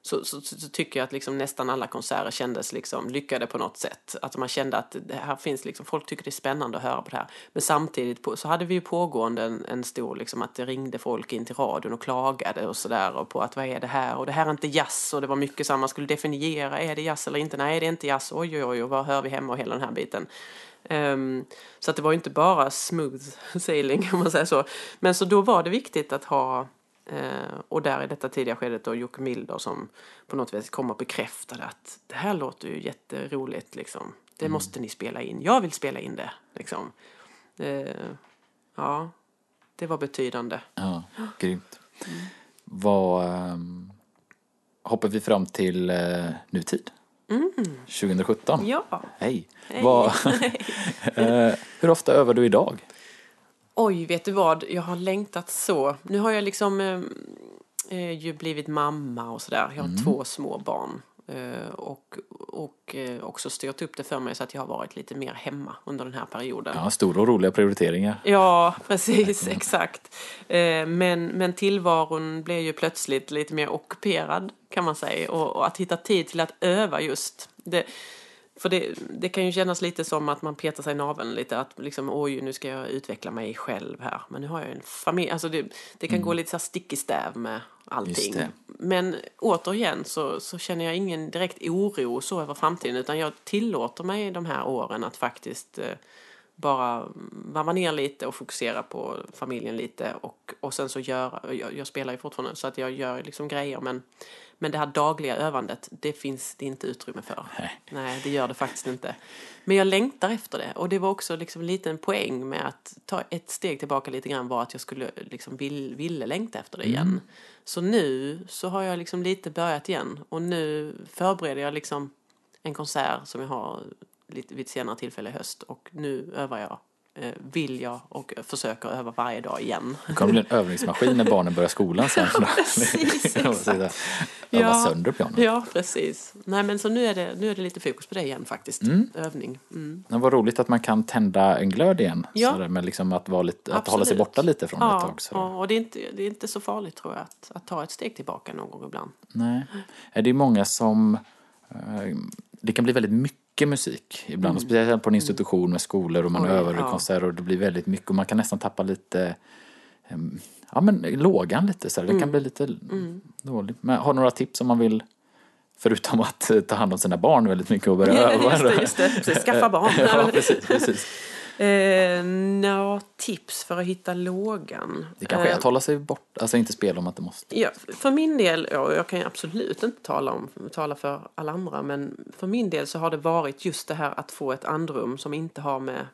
så, så, så, tycker jag att liksom nästan alla konserter kändes liksom lyckade på något sätt. Att man kände att det här finns liksom, folk tycker det är spännande att höra på det här. Men samtidigt på, så hade vi ju pågående en, en stor liksom att det ringde folk in till radion och klagade och sådär och på att vad är det här och det här är inte jazz och det var mycket så här, man skulle definiera, är det jazz eller inte? Nej, det är inte jazz, oj oj oj, och vad hör vi hemma och hela den här biten. Um, så att det var ju inte bara smooth sailing om man säger så. Men så då var det viktigt att ha Eh, och där i detta tidiga skedet då Jocke Milder som på något vis kom och bekräftade att det här låter ju jätteroligt liksom. Det måste ni spela in. Jag vill spela in det liksom. Eh, ja, det var betydande. Ja, grymt. Vad, ehm, hoppar vi fram till uh, nutid? 2017? Ja. Hej. Hej. Vad, eh, hur ofta övar du idag? Oj, vet du vad? Jag har längtat så. Nu har jag liksom eh, eh, ju blivit mamma och sådär. Jag har två små barn. Eh, och, och eh, också styrt upp det för mig så att jag har varit lite mer hemma under den här perioden. Ja, stora och roliga prioriteringar. Ja, precis, exakt. Eh, Men, men tillvaron blev ju plötsligt lite mer ockuperad kan man säga. Och, och att hitta tid till att öva just. Det, för det, det kan ju kännas lite som att man petar sig i naveln lite. Att liksom, oj, nu ska jag utveckla mig själv här. Men nu har jag en familj. Alltså det, det kan gå lite så här stick i stäv med allting. Men återigen så, så känner jag ingen direkt oro så över framtiden. Utan jag tillåter mig de här åren att faktiskt eh, bara varva ner lite och fokusera på familjen lite. Och, och sen så göra, jag, jag spelar ju fortfarande så att jag gör liksom grejer. Men, men det här dagliga övandet, det finns det inte utrymme för. Nej. Nej, det gör det faktiskt inte. Men jag längtar efter det. Och det var också liksom en liten poäng med att ta ett steg tillbaka lite grann var att jag skulle liksom vill, ville längta efter det igen. Så nu så har jag liksom lite börjat igen. Och nu förbereder jag liksom en konsert som jag har lite vid ett senare tillfälle i höst. Och nu övar jag. Eh, vill jag och försöker öva varje dag igen. Det kommer bli en övningsmaskin när barnen börjar skolan sen. precis, måste sitta och Ja. Öva sönder pianot. Ja, precis. Nej, men så nu är det, nu är det lite fokus på det igen faktiskt. Övning. Mm. Det var roligt att man kan tända en glöd igen. Ja. Sådär, men liksom att, vara lite, att Absolut. hålla sig borta lite från det ett Ja, tag. ja, och det är, inte, det är inte så farligt tror jag att, att ta ett steg tillbaka någon gång ibland. Nej. Det är många som... eh, Det kan bli väldigt mycket musik ibland. Och speciellt på en institution med skolor och man Mm. Oj, övar ja. konserter och det blir väldigt mycket och man kan nästan tappa lite Ja men lågan lite så här. Det kan Mm. bli lite dåligt. Men har några tips om man vill Förutom att ta hand om sina barn väldigt mycket och börja öva. just det, just det. Precis, skaffa barn. ja, precis, precis. Eh, Några tips för att hitta lågan? Det kanske är Eh, att hålla sig bort, alltså inte spela om att det måste. Ja, för min del, ja, jag kan ju absolut inte tala, om, tala för alla andra, men för min del så har det varit just det här att få ett andrum som inte har med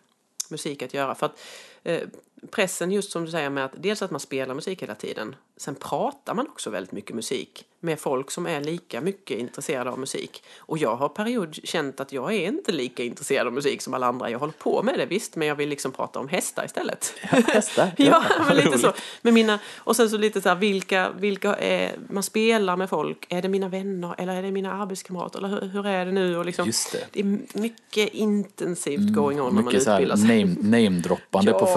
musik att göra. För att eh, pressen, just som du säger, med att dels att man spelar musik hela tiden, sen pratar man också väldigt mycket musik med folk som är lika mycket intresserade av musik. Och jag har period känt att jag är inte lika intresserad av musik som alla andra. Jag håller på med det visst, men jag vill liksom prata om hästar istället. Hästar? ja, men lite roligt. så. Med mina, och sen så lite så här, vilka, vilka är, man spelar med folk, är det mina vänner eller är det mina arbetskamrater eller hur, hur är det nu? Och liksom, Just det. det är mycket intensivt going on när man Mycket utbildar sig. name, namedroppande på Ja,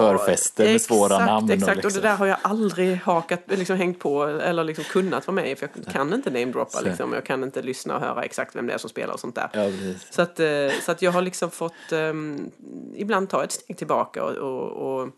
förfester med svåra exakt, namn. Exakt, och, liksom. det där har jag aldrig hakat, liksom hängt på eller liksom kunnat vara med i för jag kan inte namedroppa liksom. Jag kan inte lyssna och höra exakt vem det är som spelar och sånt där. Ja. Så att, eh, så att jag har liksom fått ehm, ibland ta ett steg tillbaka och, och, och,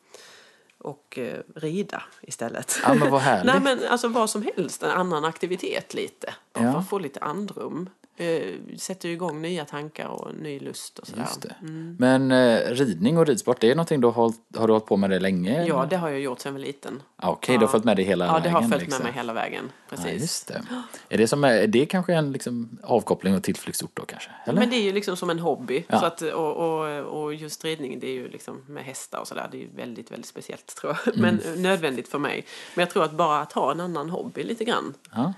och eh, rida istället. Ja, men vad härligt. Nej men alltså vad som helst, en annan aktivitet lite. Bara Ja. Få lite andrum. Eh, sätter ju igång nya tankar och ny lust och sådär. Just det. Men eh, ridning och ridsport, det är någonting du har har du hållit på med det länge? Ja, det har jag gjort sedan jag var liten. Ah, Okej, du har följt med det hela Ja, det vägen? har följt liksom. med mig hela vägen. Precis. Ja, just det. Är det, som, är det kanske en liksom, avkoppling och tillflyktsort då kanske? Eller? Men det är ju liksom som en hobby. Ja. Så att, och, och, och just ridning, det är ju liksom med hästar och sådär, det är ju väldigt, väldigt speciellt tror jag. Men Mm. nödvändigt för mig. Men jag tror att bara att ha en annan hobby lite grann. Ja.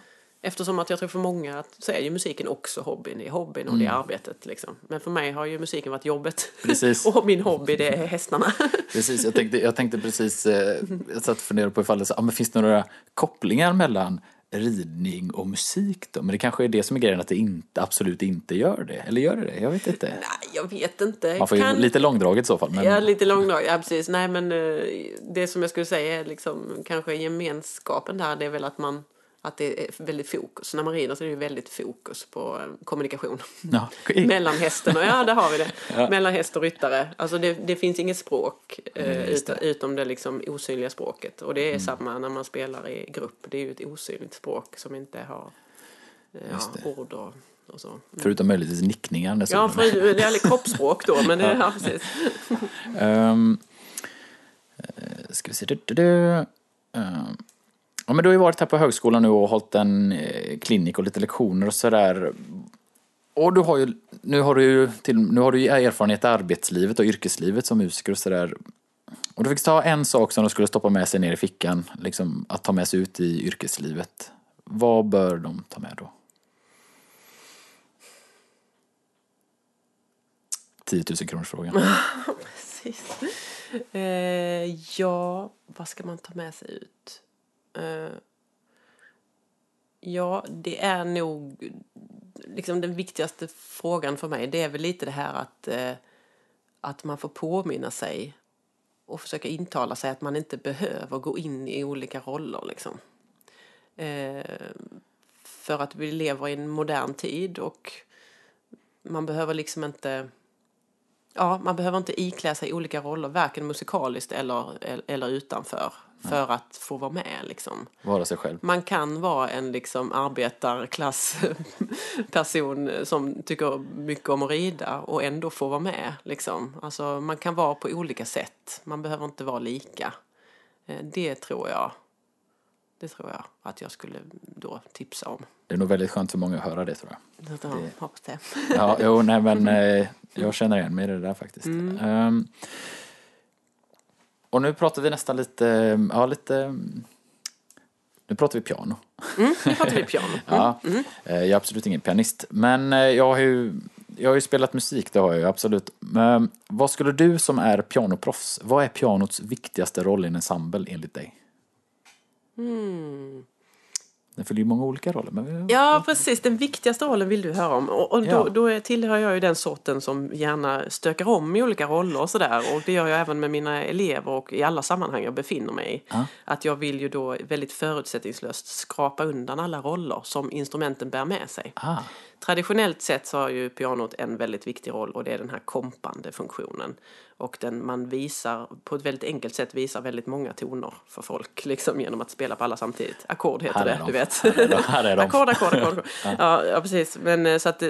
Eftersom att jag tror för många att, så är ju musiken också hobbyn. Det är hobbyn och det är arbetet. Liksom. Men för mig har ju musiken varit jobbet. Mm. Precis. och min hobby det är hästarna. Precis, jag tänkte, jag tänkte precis, eh, jag satt och funderade på ifall det, så, ah, men finns det några kopplingar mellan ridning och musik då? Men det kanske är det som är grejen, att det inte, absolut inte gör det. Eller gör det det? Jag vet inte. Nej, jag vet inte. Man får ju Kan- lite långdraget i så fall. Men, Ja, lite långdrag. Ja, precis. Nej, men eh, det som jag skulle säga är liksom kanske gemenskapen där, det är väl att man att det är väldigt fokus. När man rider så är det ju väldigt fokus på eh, kommunikation. ja, okej. Mellan hästen och, ja där har vi det. Mellan häst och ryttare. Alltså det, det finns inget språk eh, just utom, utom det liksom osynliga språket. Och det är Mm. samma när man spelar i grupp. Det är ju ett osynligt språk som inte har eh, ja, ord och, så. Förutom möjligtvis nickningar. Ja, för det är kroppsspråk då, men det är ja, precis. Eh, ska vi se. Du, du, du. Ehm, ja, men du har ju varit här på högskolan nu och hållit en eh, klinik och lite lektioner och sådär. Och du har ju, nu har du ju till, nu har du ju erfarenhet i arbetslivet och yrkeslivet som musiker och sådär. Och du fick ta en sak som du skulle stoppa med sig ner i fickan, liksom att ta med sig ut i yrkeslivet. Vad bör de ta med då? 10 000 kronors frågan. Precis. Eh, ja, vad ska man ta med sig ut? Eh, ja, det är nog liksom den viktigaste frågan för mig det är väl lite det här att, eh, att man får påminna sig och försöka intala sig att man inte behöver gå in i olika roller. Liksom. Eh, för att vi lever i en modern tid och man behöver liksom inte Ja, man behöver inte iklä sig olika roller, varken musikaliskt eller, eller utanför, för att få vara med. Liksom. Vara sig själv. Man kan vara en liksom, arbetarklassperson som tycker mycket om att rida och ändå få vara med. Liksom. Alltså, man kan vara på olika sätt, man behöver inte vara lika. Eh, det tror jag det tror jag att jag skulle då tipsa om. Det är nog väldigt skönt för många att höra det tror jag. Ja, det... hoppas det. ja, jo, nej men eh, jag känner igen mig i det där faktiskt. Mm. Um, och nu pratar vi nästan lite, ja lite, nu pratar vi piano. Mm, nu pratar vi piano. Mm. ja, mm. Eh, jag är absolut ingen pianist, men eh, jag har ju, jag har ju spelat musik, det har jag absolut. Men vad skulle du som är pianoproffs, vad är pianots viktigaste roll i en ensemble enligt dig? Mm. Den fyller ju många olika roller. Men... Ja, precis. Den viktigaste rollen vill du höra om. Och, och ja. då, tillhör jag ju den sorten som gärna stökar om i olika roller och sådär. Och det gör jag även med mina elever och i alla sammanhang jag befinner mig i. Ja. Att jag vill ju då väldigt förutsättningslöst skrapa undan alla roller som instrumenten bär med sig. Ah. Traditionellt sett så har ju pianot en väldigt viktig roll och det är den här kompande funktionen. Och den man visar, på ett väldigt enkelt sätt visar väldigt många toner för folk liksom genom att spela på alla samtidigt. Ackord heter det, de. du vet. Ackord, ackord, ackord. ja. ja, precis. Men eh, så att eh,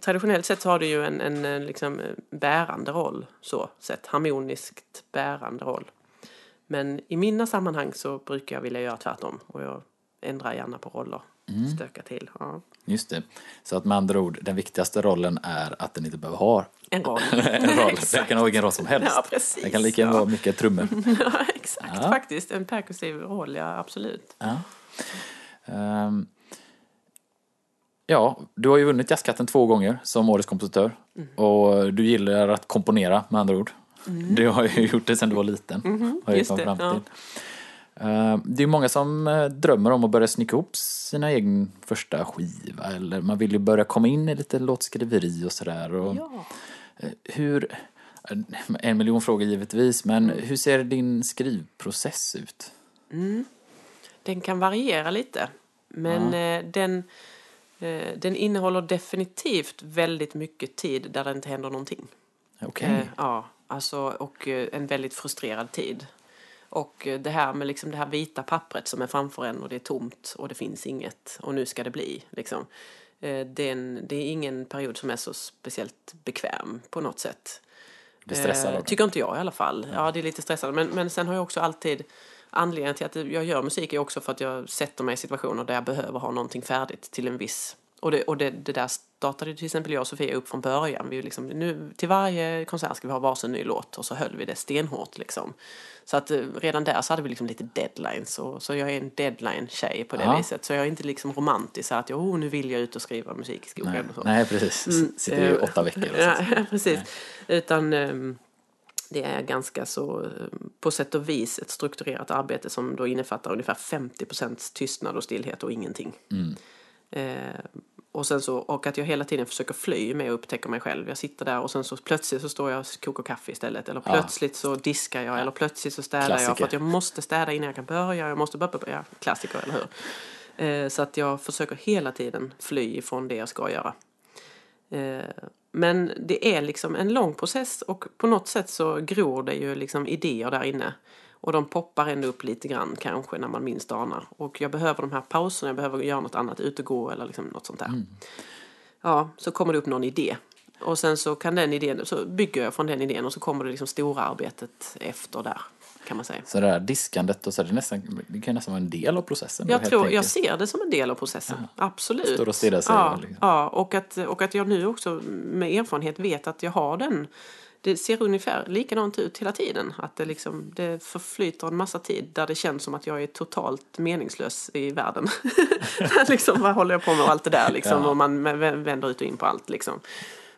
traditionellt sett så har det ju en, en eh, liksom bärande roll så sett. Harmoniskt bärande roll. Men i mina sammanhang så brukar jag vilja göra tvärtom och jag ändrar gärna på roller. Mm. Stöka till. Ja. Just det. Så att med andra ord, den viktigaste rollen är att den inte behöver ha en roll. en roll. den kan ha vilken roll som helst. Ja, precis. Den kan lika gärna ja. vara mycket trummor. ja, exakt. Ja. Faktiskt. En perkussiv roll, ja absolut. Ja. Um, ja, du har ju vunnit Jazzkatten två gånger som årets kompositör. Mm. Och du gillar att komponera med andra ord. Mm. Du har ju gjort det sedan du var liten. Mm. Har Just det. Fram till. Ja. Eh, det är många som eh, drömmer om att börja snicka ihop sina egen första skiva eller man vill ju börja komma in i lite låtskriveri och sådär. Ja. Eh, hur, en miljon frågor givetvis, men mm. hur ser din skrivprocess ut? Mm. Den kan variera lite, men ja. den, den innehåller definitivt väldigt mycket tid där det inte händer någonting. Okej. Okay. Ja, alltså, och en väldigt frustrerad tid. Och det här med liksom det här vita pappret som är framför en och det är tomt och det finns inget och nu ska det bli. Liksom. Eh, det, är en, det är ingen period som är så speciellt bekväm på något sätt. Det stressar? Eh, tycker inte jag i alla fall. Ja, det är lite stressande. Men, men sen har jag också alltid anledningen till att jag gör musik är också för att jag sätter mig i situationer där jag behöver ha någonting färdigt till en viss och, det, och det, det där startade till exempel jag och Sofia upp från början. Vi liksom, nu, till varje konsert ska vi ha varsin ny låt och så höll vi det stenhårt. Liksom. Så att eh, redan där så hade vi liksom lite deadlines. Och, så jag är en deadline-tjej på det ja. viset. Så jag är inte liksom romantisk att jag, oh, nu vill jag ut och skriva musik i skogen. Nej, och så. Nej precis. Mm, Sitter ju åtta veckor. Ja, precis. Nej. Utan um, det är ganska så, ehm, på sätt och vis, ett strukturerat arbete som då innefattar ungefär 50% tystnad och stillhet och ingenting. Mm. Eh, och, sen så, och att jag hela tiden försöker fly med att upptäcka mig själv. Jag sitter där och sen så plötsligt så står jag och kokar kaffe istället. Eller plötsligt så diskar jag. Eller plötsligt så städar Klassiker. jag. För att jag måste städa innan jag kan börja. Jag måste börja. Ja, klassiker, eller hur? Eh, så att jag försöker hela tiden fly ifrån det jag ska göra. Eh, men det är liksom en lång process och på något sätt så gror det ju liksom idéer där inne. Och de poppar ändå upp lite grann kanske när man minst anar. Och jag behöver de här pauserna, jag behöver göra något annat, ut och gå eller liksom något sånt där. Mm. Ja, så kommer det upp någon idé. Och sen så kan den idén, så bygger jag från den idén och så kommer det liksom stora arbetet efter där. Kan man säga. Så det där diskandet och så, det, nästan, det kan nästan vara en del av processen? Jag, tror, jag ser det som en del av processen, ja. absolut. Står och stirrar sig. Ja, liksom. ja och, att, och att jag nu också med erfarenhet vet att jag har den det ser ungefär likadant ut hela tiden. Att det, liksom, det förflyter en massa tid där det känns som att jag är totalt meningslös i världen. liksom, vad håller jag på med och allt det där liksom, ja. och man vänder ut och in på allt. Liksom.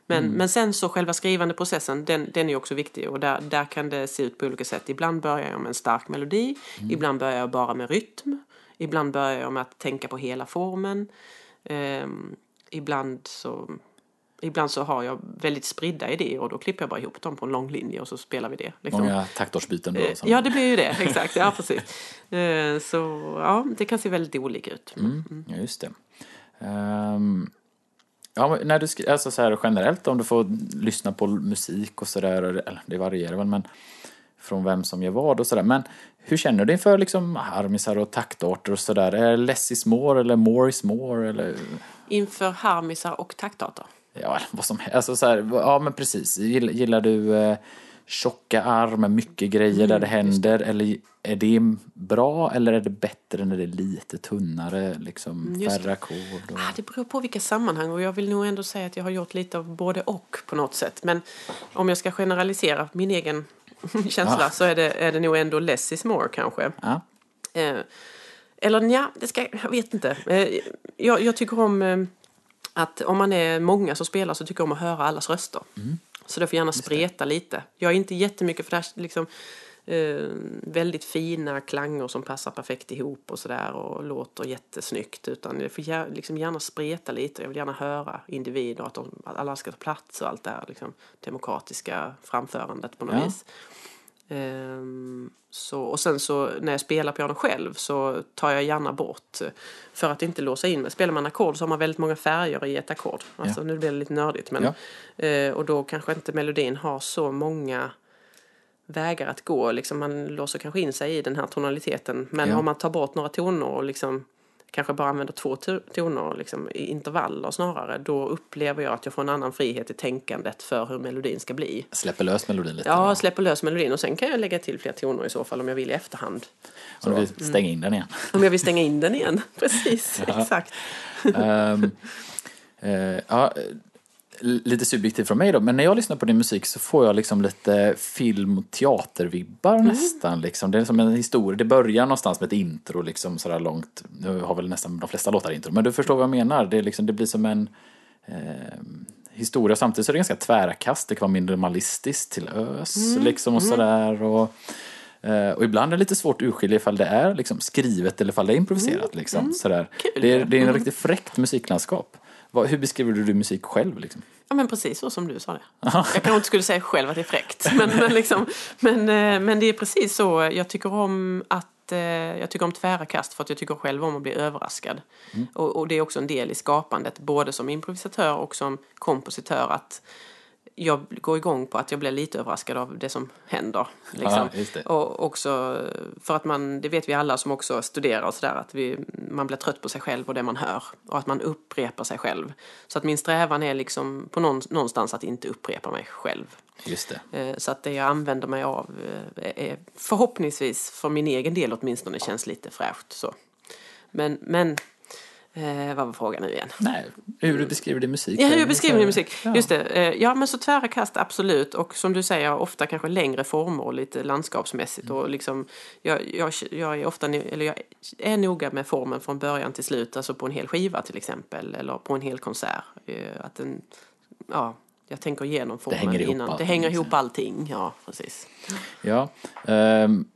Men, mm. men sen så själva skrivande processen, den, den är också viktig och där, där kan det se ut på olika sätt. Ibland börjar jag med en stark melodi, mm. ibland börjar jag bara med rytm, ibland börjar jag med att tänka på hela formen. Um, ibland så Ibland så har jag väldigt spridda idéer och då klipper jag bara ihop dem på en lång linje och så spelar vi det. Liksom. Många taktordsbyten då? Som... Ja, det blir ju det. Exakt. Ja, precis. Eh, så ja, det kan se väldigt olika ut. Mm, ja, just det. Um, ja, när du alltså så här generellt om du får lyssna på musik och sådär, det varierar väl, men från vem som gör vad och sådär. Men hur känner du inför liksom harmisar och taktarter och sådär? Är less is more eller more is more? Eller? Inför harmisar och taktarter? Ja, vad som alltså så här, ja men precis. Gillar, gillar du eh, tjocka arm med mycket grejer mm, där det händer? Eller är det bra eller är det bättre när det är lite tunnare, liksom mm, färre ackord? Och... Ah, det beror på vilka sammanhang och jag vill nog ändå säga att jag har gjort lite av både och på något sätt. Men om jag ska generalisera min egen känsla ja. så är det, är det nog ändå less is more kanske. Ja. Eh, eller ja, det ska, jag vet inte. Eh, jag, jag, tycker om eh, att om man är många som spelar så tycker jag om att höra allas röster. Mm. Så det får gärna spreta lite. Jag är inte jättemycket för det här, liksom, eh, väldigt fina klanger som passar perfekt ihop och sådär och låter jättesnyggt. Utan det får gär, liksom gärna spreta lite. Jag vill gärna höra individer, att, de, att alla ska ta plats och allt det här liksom, demokratiska framförandet på något ja. vis. Um, så, och sen så när jag spelar piano själv så tar jag gärna bort för att inte låsa in mig. Spelar man ackord så har man väldigt många färger i ett ackord. Alltså, ja. Nu blir det lite nördigt men ja. uh, och då kanske inte melodin har så många vägar att gå. Liksom man låser kanske in sig i den här tonaliteten men ja. om man tar bort några toner och liksom kanske bara använder två toner liksom, i intervaller snarare, då upplever jag att jag får en annan frihet i tänkandet för hur melodin ska bli. Släpper lös melodin lite? Ja, släpper lös melodin och sen kan jag lägga till fler toner i så fall om jag vill i efterhand. Om du vill stänga in den igen? Om jag vill stänga in den igen, precis, exakt. um, uh, ja, lite subjektivt från mig då, men när jag lyssnar på din musik så får jag liksom lite film och teatervibbar mm. nästan. Liksom. Det är som en historia, det börjar någonstans med ett intro liksom sådär långt. Nu har väl nästan de flesta låtar intro, men du förstår vad jag menar. Det, liksom, det blir som en eh, historia. Samtidigt så är det ganska tvära kast. Det kan vara minimalistiskt till ös mm. liksom och mm. sådär. Och, eh, och ibland är det lite svårt att urskilja ifall det är liksom skrivet eller ifall det är improviserat. Mm. Liksom, sådär. Det, är, det är en riktigt fräckt musiklandskap. Vad, hur beskriver du din musik själv? Liksom? Ja men precis så som du sa det. Jag kanske inte skulle säga själv att det är fräckt. Men, men, liksom, men, eh, men det är precis så. Jag tycker om att eh, jag tycker om tvära kast för att jag tycker själv om att bli överraskad. Mm. Och, och, det är också en del i skapandet, både som improvisatör och som kompositör. Att jag går igång på att jag blir lite överraskad av det som händer. Liksom. Ja, och också för att man, det vet vi alla som också studerar och sådär, att vi, man blir trött på sig själv och det man hör. Och att man upprepar sig själv. Så att min strävan är liksom på någonstans att inte upprepa mig själv. Just det. Eh, så att det jag använder mig av eh, är förhoppningsvis, för min egen del åtminstone, känns lite fräscht. Så. Men, men Eh, vad var frågan nu igen? Nej, hur du beskriver din musik. Ja, hur jag beskriver din musik. Ja. Just det. Eh, ja, men så tvära kast, absolut. Och som du säger, ofta kanske längre former och lite landskapsmässigt. Mm. Och liksom, jag, jag, jag, är ofta, eller jag är noga med formen från början till slut. Alltså på en hel skiva till exempel. Eller på en hel konsert. Eh, att den, ja, jag tänker igenom formen det hänger ihop innan. Allting, det hänger ihop allting, ja precis. Ja, um,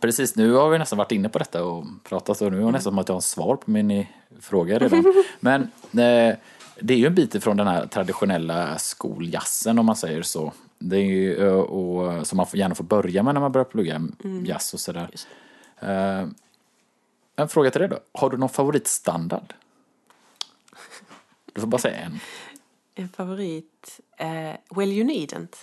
precis nu har vi nästan varit inne på detta och pratat och nu har jag nästan som att jag har svar på min fråga redan. Men eh, det är ju en bit ifrån den här traditionella skoljazzen om man säger så. Det är ju, eh, och, som man gärna får börja med när man börjar plugga mm. jazz och sådär. Eh, en fråga till dig då. Har du någon favoritstandard? Du får bara säga en. En favorit? Uh, well you needn't.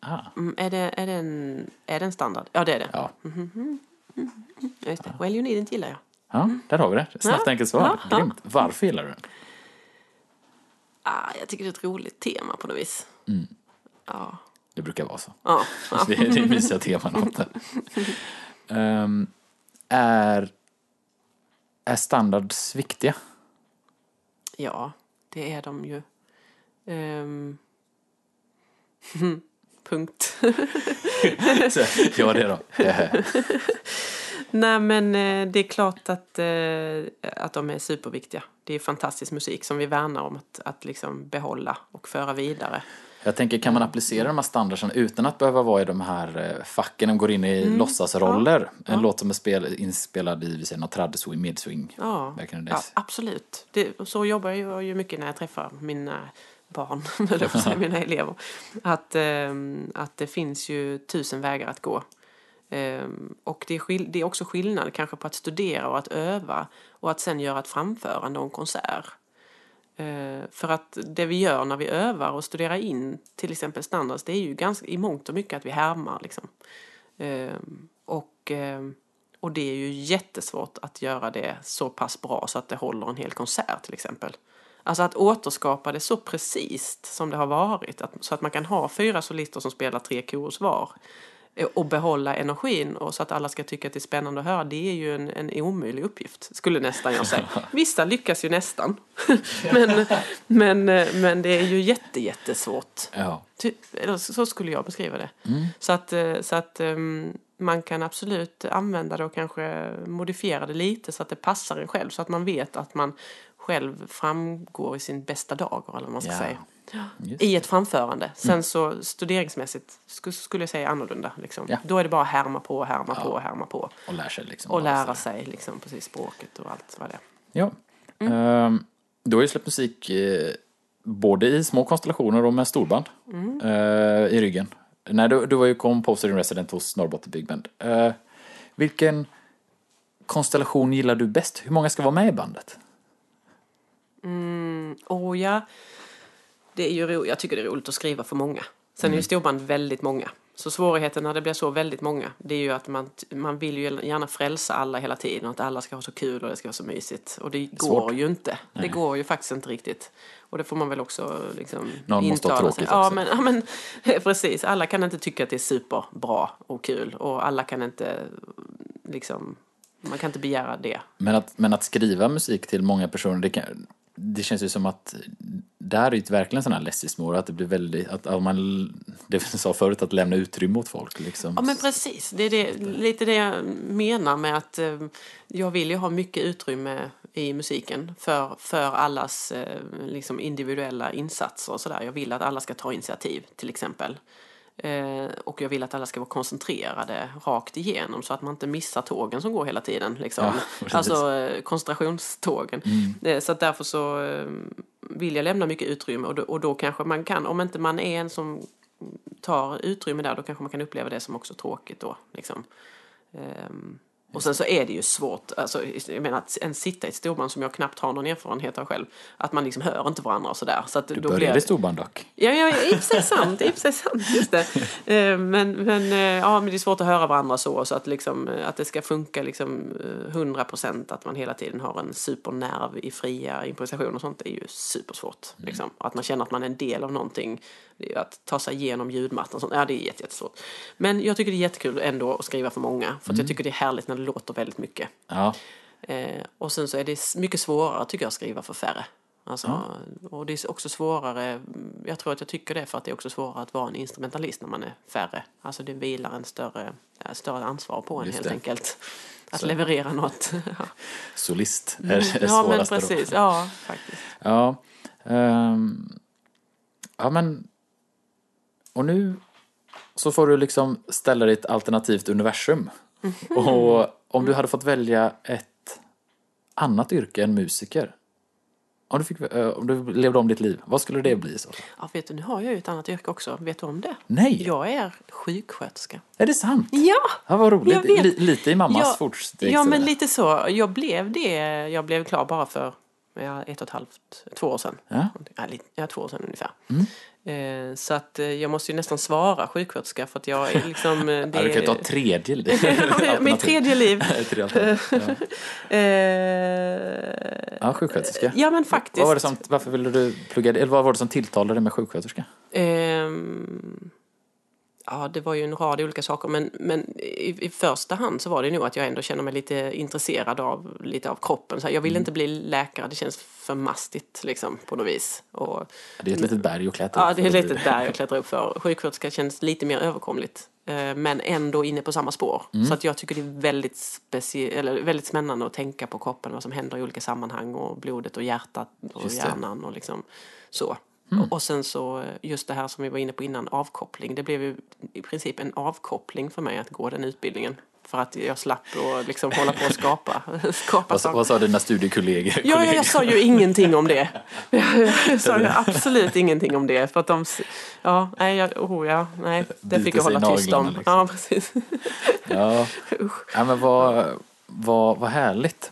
Ah. Mm, är, det, är, det en, är det en standard? Ja det är det. Ja. Mm -hmm. Mm -hmm. Just det. Well you needn't gillar jag. Ja, där har vi det. Snabbt ja. enkelt svar. Ja, Grymt. Varför gillar du den? Ah, jag tycker det är ett roligt tema på något vis. Mm. Ja. Det brukar vara så. Ja. det, är, det är mysiga teman ofta. um, är, är standards viktiga? Ja, det är de ju. Um, punkt. ja, det är de. Nej men eh, det är klart att, eh, att de är superviktiga. Det är fantastisk musik som vi värnar om att, att liksom behålla och föra vidare. Jag tänker, kan man applicera de här standarderna utan att behöva vara i de här eh, facken och går in i låtsasroller? En låt som är spel, inspelad i, vi säger, något tradswing, midswing. Ja, ja absolut. Det, så jobbar jag ju mycket när jag träffar mina barn, mina elever. Att, ehm, att det finns ju tusen vägar att gå. Ehm, och det är, det är också skillnad kanske på att studera och att öva och att sen göra ett framförande och en konsert. Ehm, för att det vi gör när vi övar och studerar in till exempel standards det är ju ganska, i mångt och mycket att vi härmar. Liksom. Ehm, och, och det är ju jättesvårt att göra det så pass bra så att det håller en hel konsert till exempel. Alltså att återskapa det så precis som det har varit. Att, så att man kan ha fyra solister som spelar tre kors var eh, Och behålla energin och så att alla ska tycka att det är spännande att höra. Det är ju en, en omöjlig uppgift, skulle nästan jag säga. Vissa lyckas ju nästan. men, men, eh, men det är ju jätte, jättesvårt. Ja. Så skulle jag beskriva det. Så att, eh, så att ehm, man kan absolut använda det och kanske modifiera det lite så att det passar en själv. Så att man vet att man själv framgår i sin bästa dager eller vad man ska Ja. säga. Just I ett framförande. Sen så studeringsmässigt sk- skulle jag säga annorlunda. Liksom. Ja. Då är det bara härma på, härma på, härma på. Och lär sig liksom. Och lära så. sig liksom, precis språket och allt vad det är. Ja. Mm. Ehm, du har ju släppt musik eh, både i små konstellationer och med storband Mm. eh, i ryggen. Nej, du, du var ju composer in resident hos Norrbotten Big Band. Eh, vilken konstellation gillar du bäst? Hur många ska vara med i bandet? Och ja, det är ju ro- jag tycker det är roligt att skriva för många. Sen är ju storband väldigt många. Så svårigheten när det blir så väldigt många, det är ju att man, man vill ju gärna frälsa alla hela tiden och att alla ska ha så kul och det ska vara så mysigt. Och det går Svårt. ju inte. Det går ju faktiskt inte riktigt. Och det får man väl också liksom Någon måste ha tråkigt Ja också. men, ja, men precis. Alla kan inte tycka att det är superbra och kul. Och alla kan inte liksom, man kan inte begära det. Men att, men att skriva musik till många personer, det, kan, det känns ju som att där är ju verkligen sådana här less is more, att det blir väldigt, att att man, det vi sa förut, att lämna utrymme åt folk liksom. Ja men precis, det är det, lite det jag menar med att eh, jag vill ju ha mycket utrymme i musiken för, för allas eh, liksom individuella insatser och sådär. Jag vill att alla ska ta initiativ till exempel. Eh, och jag vill att alla ska vara koncentrerade rakt igenom så att man inte missar tågen som går hela tiden. Liksom. Ja, alltså eh, koncentrationstågen. Eh, så därför så eh, vill jag lämna mycket utrymme och då, och då kanske man kan, om inte man är en som tar utrymme där, då kanske man kan uppleva det som också tråkigt då. Liksom. Ehm, och sen så är det ju svårt, alltså, jag menar att en sitta i ett storband som jag knappt har någon erfarenhet av själv, att man liksom hör inte varandra och sådär. Så att du då började blir i storband dock. Ja, ja, i och sant, i och sant, just det. Eh, Men, men, eh, ja, men det är svårt att höra varandra så, så att, liksom, eh, att det ska funka liksom eh, 100 procent, att man hela tiden har en supernerv i fria improvisationer och sånt, är ju supersvårt. Liksom. Att man känner att man är en del av någonting, att ta sig igenom ljudmattan och sånt, ja det är jätte- jättesvårt. Men jag tycker det är jättekul ändå att skriva för många, för att jag tycker det är härligt när det låter väldigt mycket. Ja, Eh, och sen så är det mycket svårare tycker jag att skriva för färre. Alltså, Och det är också svårare, jag tror att jag tycker det för att det är också svårare att vara en instrumentalist när man är färre. Alltså det vilar en större, eh, större ansvar på en Just helt det. enkelt. Att Så- leverera något. solist är, är ja men svårast då. precis, ja faktiskt. Ja. ehm, ja men. Och nu så får du liksom ställa dig ett alternativt universum. Mhm. Och om du hade fått välja ett annat yrke än musiker. Om du, fick, eh, om du levde om ditt liv, vad skulle det bli så? Ja vet du, nu har jag ju ett annat yrke också. Vet du om det? Nej! Jag är sjuksköterska. Är det sant? Ja! Ja, vad roligt. Jag. Li, lite i mammas Ja, fotsteg. Ja, men lite så. Jag blev det. Jag blev klar bara för ett och ett halvt, två år sedan. Ja. Ja två år sedan ungefär. Mm. Eh, så att eh, jag måste ju nästan svara sjuksköterska för att jag är liksom... eh, Ja, du kan ju ta tredje liv. Mitt tredje liv. Tredje ja. Eh, ja, sjuksköterska. ja men faktiskt. Vad var det som, varför ville du plugga det? Eller vad var det som tilltalade dig med sjuksköterska? Ja, det var ju en rad olika saker. Men, men i, i första hand så var det nog att jag ändå känner mig lite intresserad av, lite av kroppen. Så jag vill inte bli läkare, det känns för mastigt liksom, på något vis. Och, Det är ett litet berg att klättra ja, upp det är för. lite där jag klättrar upp för. Sjuksköterska känns lite mer överkomligt. eh, Men ändå inne på samma spår. Mm. Så att jag tycker det är väldigt, specie- eller väldigt spännande att tänka på kroppen, vad som händer i olika sammanhang och blodet och hjärtat och hjärnan och liksom så. Och sen så eh, just det här som vi var inne på innan, avkoppling. Det blev ju i princip en avkoppling för mig att gå den utbildningen. För att jag slapp att liksom hålla på och skapa, skapa Vad, vad sa dina studiekollegor? Ja, ja, jag sa ju ingenting om det. Jag sa ju absolut ingenting om det. För att de, ja, nej, jag, oh, ja, nej, det fick jag hålla tyst om. liksom. Ja, precis. Ja, ja men vad, vad, vad härligt.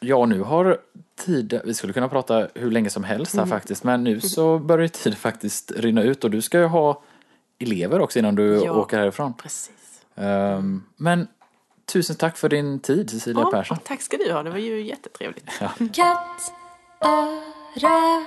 Ja, nu har tid, vi skulle kunna prata hur länge som helst här faktiskt, men nu så börjar tiden faktiskt rinna ut och du ska ju ha elever också innan du Ja. åker härifrån. precis. Ehm, men tusen tack för din tid Cecilia Ja, Persson. tack ska du ha, det var ju jättetrevligt. Katt, öra,